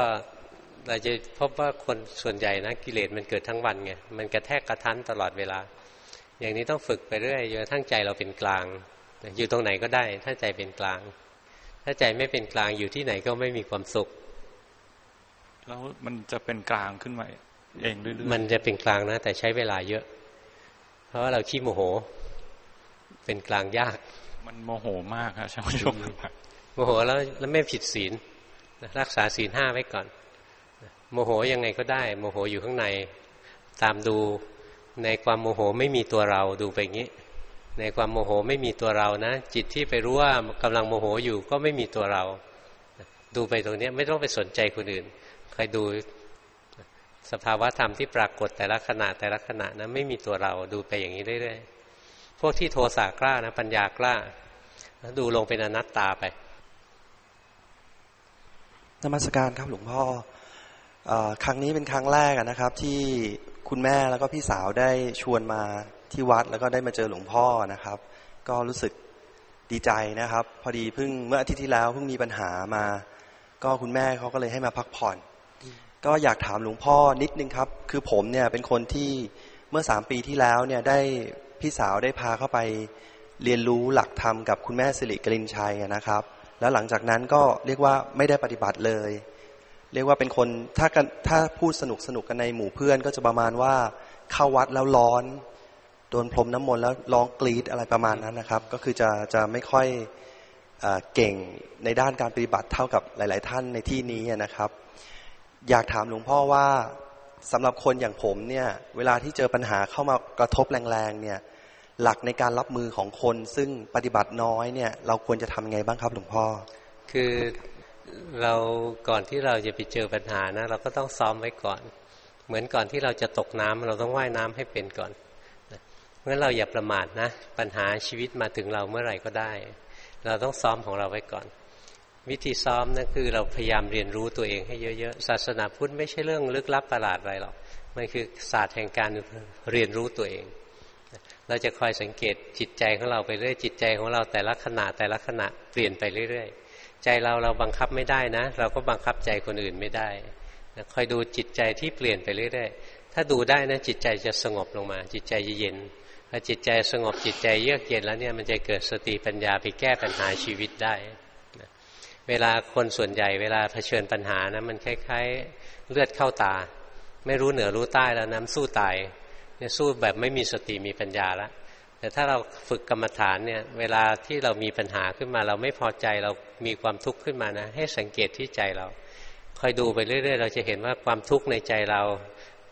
เราจะพบว่าคนส่วนใหญ่นะกิเลสมันเกิดทั้งวันไงมันกระแทกกระทันตลอดเวลา อย่างนี้ต้องฝึกไปเรื่อยจนทั้งใจเราเป็นกลาง อยู่ตรงไหนก็ได้ ถ้าใจเป็นกลาง ถ้าใจไม่เป็นกลางอยู่ที่ไหนก็ไม่มีความสุข แล้วมันจะเป็นกลางขึ้นมาเองเรื่อยๆมันจะเป็นกลางนะ แต่ใช้เวลาเยอะ เพราะว่าเราขี้โมโห เป็นกลางยาก มันโมโหมากครับช่างชมโมโหแล้วแล้วไม่ผิดศีลรักษาศีลห้าไว้ก่อน โมโหยังไงก็ได้ โมโหอยู่ข้างใน ตามดูในความโมโหไม่มีตัวเราดูไปอย่างนี้ ในความโมโหไม่มีตัวเรานะ จิตที่ไปรู้ว่ากำลังโมโหอยู่ก็ไม่มีตัวเรา ดูไปตรงนี้ไม่ต้องไปสนใจคนอื่นคอยดูสภาวะธรรมที่ปรากฏแต่ละขณะแต่ละขณะนะไม่มีตัวเราดูไปอย่างนี้เรื่อยๆพวกที่โทสะกล้านะปัญญากล้าดูลงเป็นอนัตตาไปนมัสการครับหลวงพ่อ ครั้งนี้เป็นครั้งแรกนะครับ ที่คุณแม่แล้วก็พี่สาวได้ชวนมาที่วัดแล้วก็ได้มาเจอหลวงพ่อนะครับ ก็รู้สึกดีใจนะครับ พอดีเพิ่งเมื่ออาทิตย์ที่แล้วเพิ่งมีปัญหามา ก็คุณแม่เขาก็เลยให้มาพักผ่อน ก็อยากถามหลวงพ่อนิดนึงครับ คือผมเนี่ยเป็นคนที่เมื่อสามปีที่แล้วเนี่ยได้พี่สาวได้พาเข้าไปเรียนรู้หลักธรรมกับคุณแม่สิริกลินชัยนะครับ แล้วหลังจากนั้นก็เรียกว่าไม่ได้ปฏิบัติเลย เรียกว่าเป็นคนถ้ากันถ้าพูดสนุกสนุกกันในหมู่เพื่อนก็จะประมาณว่าเข้าวัดแล้วร้อน โดนพรมน้ำมนต์แล้วร้องกรีดอะไรประมาณนั้นนะครับ ก็คือจะจะไม่ค่อยเก่งในด้านการปฏิบัติเท่ากับหลาย ๆ ท่านในที่นี้นะครับ อยากถามหลวงพ่อว่าสำหรับคนอย่างผมเนี่ยเวลาที่เจอปัญหาเข้ามากระทบแรงๆเนี่ยหลักในการรับมือของคนซึ่งปฏิบัติน้อยเนี่ยเราควรจะทำไงบ้างครับหลวงพ่อ คือ เราก่อนที่เราจะไปเจอปัญหานะ เราก็ต้องซ้อมไว้ก่อน เหมือนก่อนที่เราจะตกน้ำเราต้องว่ายน้ำให้เป็นก่อนเพราะฉะนั้นเราอย่าประมาทนะ ปัญหาชีวิตมาถึงเราเมื่อไหร่ก็ได้ เราต้องซ้อมของเราไว้ก่อน วิธีซ้อมนั่นคือเราพยายามเรียนรู้ตัวเองให้เยอะๆศาสนาพุทธไม่ใช่เรื่องลึกลับประหลาดอะไรหรอกมันคือศาสตร์แห่งการเรียนรู้ตัวเองเราจะคอยสังเกตจิตใจของเราไปเรื่อยจิตใจของเราแต่ละขณะแต่ละขณะเปลี่ยนไปเรื่อยๆ ใจเราเราบังคับไม่ได้นะ เราก็บังคับใจคนอื่นไม่ได้คอยดูจิตใจที่เปลี่ยนไปเรื่อยๆ ถ้าดูได้นะจิตใจจะสงบลงมา จิตใจจะเย็นพอจิตใจสงบจิตใจเยือกเย็นแล้วเนี่ยมันจะเกิดสติปัญญาไปแก้ปัญหาชีวิตได้ เวลาคนส่วนใหญ่เวลาเผชิญปัญหานะมันคล้าย ๆ เลือดเข้าตา ไม่รู้เหนือรู้ใต้แล้วน้ำสู้ตายเนี่ยสู้แบบไม่มีสติมีปัญญาแล้ว แต่ถ้าเราฝึกกรรมฐานเนี่ยเวลาที่เรามีปัญหาขึ้นมาเราไม่พอใจเรามีความทุกข์ขึ้นมานะ ให้สังเกตที่ใจเราคอยดูไปเรื่อย ๆ เราจะเห็นว่าความทุกข์ในใจเรา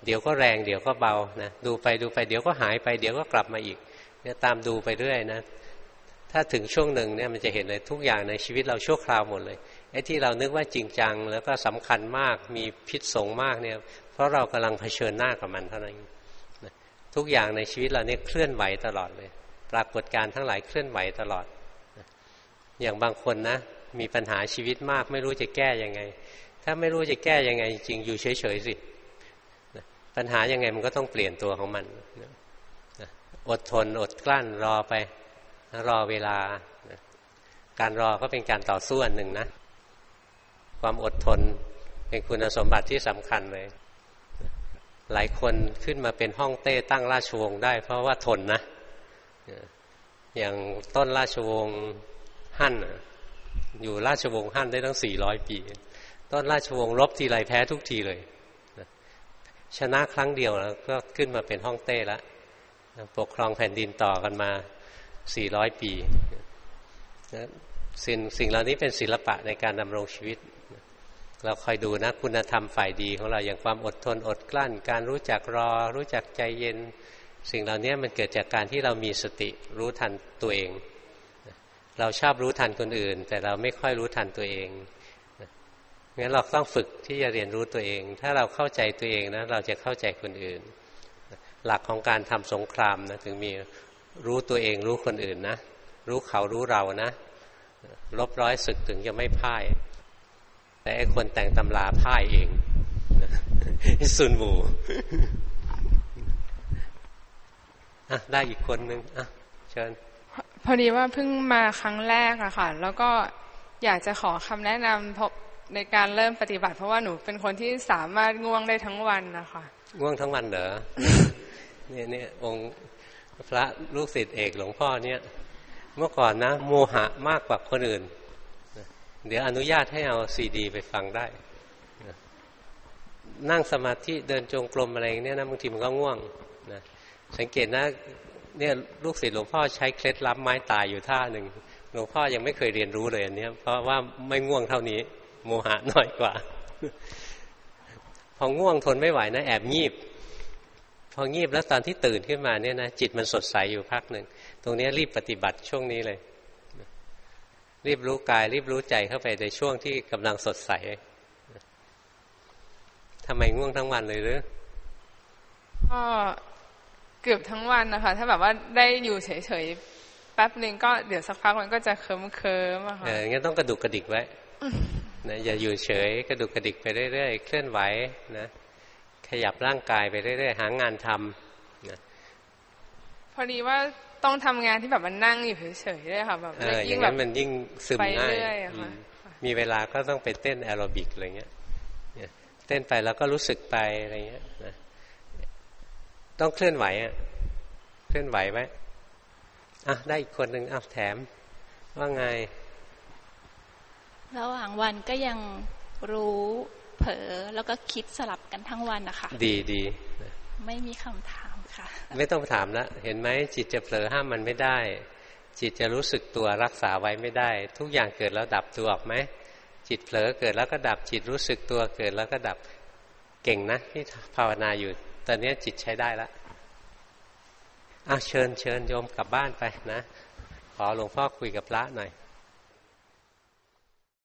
เดี๋ยวก็แรงเดี๋ยวก็เบานะดูไปดูไปเดี๋ยวก็หายไปเดี๋ยวก็กลับมาอีกเนี่ยตามดูไปเรื่อยนะถ้าถึงช่วงหนึ่งเนี่ยมันจะเห็นเลยทุกอย่างในชีวิตเราชั่วคราวหมดเลยไอ้ที่เรานึกว่าจริงจัง แล้วก็สำคัญมากมีพิษสงมากเนี่ยเพราะเรากำลังเผชิญหน้ากับมันเท่านั้น ทุกอย่างในชีวิตเราเนี่ยเคลื่อนไหวตลอดเลย ปรากฏการทั้งหลายเคลื่อนไหวตลอด อย่างบางคนนะ มีปัญหาชีวิตมาก ไม่รู้จะแก้ยังไง ถ้าไม่รู้จะแก้ยังไง จริงอยู่เฉยๆสิปัญหายังไงมันก็ต้องเปลี่ยนตัวของมันอดทนอดกลั้นรอไป รอเวลา การรอก็เป็นการต่อสู้อันหนึ่งนะ ความอดทนเป็นคุณสมบัติที่สำคัญเลย หลายคนขึ้นมาเป็นห้องเต้ตั้งราชวงศ์ได้ เพราะว่าทนนะ อย่างต้นราชวงศ์ฮั่นอยู่ราชวงศ์ฮั่นได้ตั้งสี่ร้อยปี ต้นราชวงศ์รบทีไรแพ้ทุกทีเลย ชนะครั้งเดียวแล้วก็ขึ้นมาเป็นห้องเต้แล้วปกครองแผ่นดินต่อกันมาสี่ร้อยปีสิ่งสิ่งเหล่านี้เป็นศิลปะในการดำรงชีวิต เราคอยดูนะคุณธรรมฝ่ายดีของเราอย่างความอดทนอดกลั้น การรู้จักรอ รู้จักใจเย็น สิ่งเหล่านี้มันเกิดจากการที่เรามีสติรู้ทันตัวเอง เราชอบรู้ทันคนอื่น แต่เราไม่ค่อยรู้ทันตัวเองงั้นเราต้องฝึกที่จะเรียนรู้ตัวเอง ถ้าเราเข้าใจตัวเองนะเราจะเข้าใจคนอื่น หลักของการทำสงครามนะถึงมีรู้ตัวเองรู้คนอื่นนะ รู้เขารู้เรานะลบร้อยศึกถึงจะไม่พ่าย แต่ไอ้คนแต่งตำราพ่ายเองซุนบูอะได้อีกคนนึงอะเชิญพอดีว่าเพิ่งมาครั้งแรกอะค่ะ แล้วก็อยากจะขอคำแนะนำในการเริ่มปฏิบัติ เพราะว่าหนูเป็นคนที่สามารถง่วงได้ทั้งวันนะคะง่วงทั้งวันเหรอเนี่ยเนี่ยองค์พระลูกศิษย์เอกหลวงพ่อเนี่ย เมื่อก่อนนะ โมหะมากกว่าคนอื่น เดี๋ยวอนุญาตให้เอาซีดี ไปฟังได้ นั่งสมาธิเดินจงกรมอะไรเนี่ยนะบางทีมันก็ง่วงนะสังเกตนะเนี่ยลูกศิษย์หลวงพ่อใช้เคล็ดลับไม้ตายอยู่ท่าหนึ่งหลวงพ่อยังไม่เคยเรียนรู้เลยอันนี้เพราะว่าไม่ง่วงเท่านี้ โมหะน้อยกว่า พอง่วงทนไม่ไหวนะ แอบงีบ พองีบแล้วตอนที่ตื่นขึ้นมาเนี่ยนะจิตมันสดใสอยู่พักหนึ่งตรงนี้รีบปฏิบัติช่วงนี้เลย รีบรู้กาย รีบรู้ใจเข้าไปในช่วงที่กำลังสดใสทำไมง่วงทั้งวันเลยหรือก็เกือบทั้งวันนะคะ ถ้าแบบว่าได้อยู่เฉยๆแป๊บหนึ่งก็เดี๋ยวสักพักมันก็จะเคิมเคิมอะค่ะเอองั้นต้องกระดุกกระดิกไว้นะอย่าอยู่เฉย กระดุกกระดิกไปเรื่อยๆเคลื่อนไหวนะขยับร่างกายไปเรื่อยๆหางานทำนะพอดีว่า ต้องทำงานที่แบบมันนั่งอยู่เฉยๆด้วยค่ะแบบยิ่งแบบมันยิ่งซึมง่ายมีเวลาก็ต้องไปเต้นแอโรบิกอะไรเงี้ยเต้นไปแล้วก็รู้สึกไปอะไรเงี้ยนะต้องเคลื่อนไหวอะเคลื่อนไหวไหมอะได้อีกคนหนึ่งอะแถม ว่าไง ระหว่างวันก็ยังรู้เผลอแล้วก็คิดสลับกันทั้งวันนะคะดีดีไม่มีคำถาม ค่ะ ไม่ต้องถามแล้วเห็นไหมจิตจะเผลอห้ามมันไม่ได้ จิตจะรู้สึกตัวรักษาไว้ไม่ได้ ทุกอย่างเกิดแล้วดับตัวออกไหมจิตเผลอเกิดแล้วก็ดับจิตรู้สึกตัวเกิดแล้วก็ดับเก่งนะที่ภาวนาอยู่ ตอนนี้จิตใช้ได้แล้วอะเชิญเชิญโยมกลับบ้านไปนะ ขอหลวงพ่อคุยกับพระหน่อย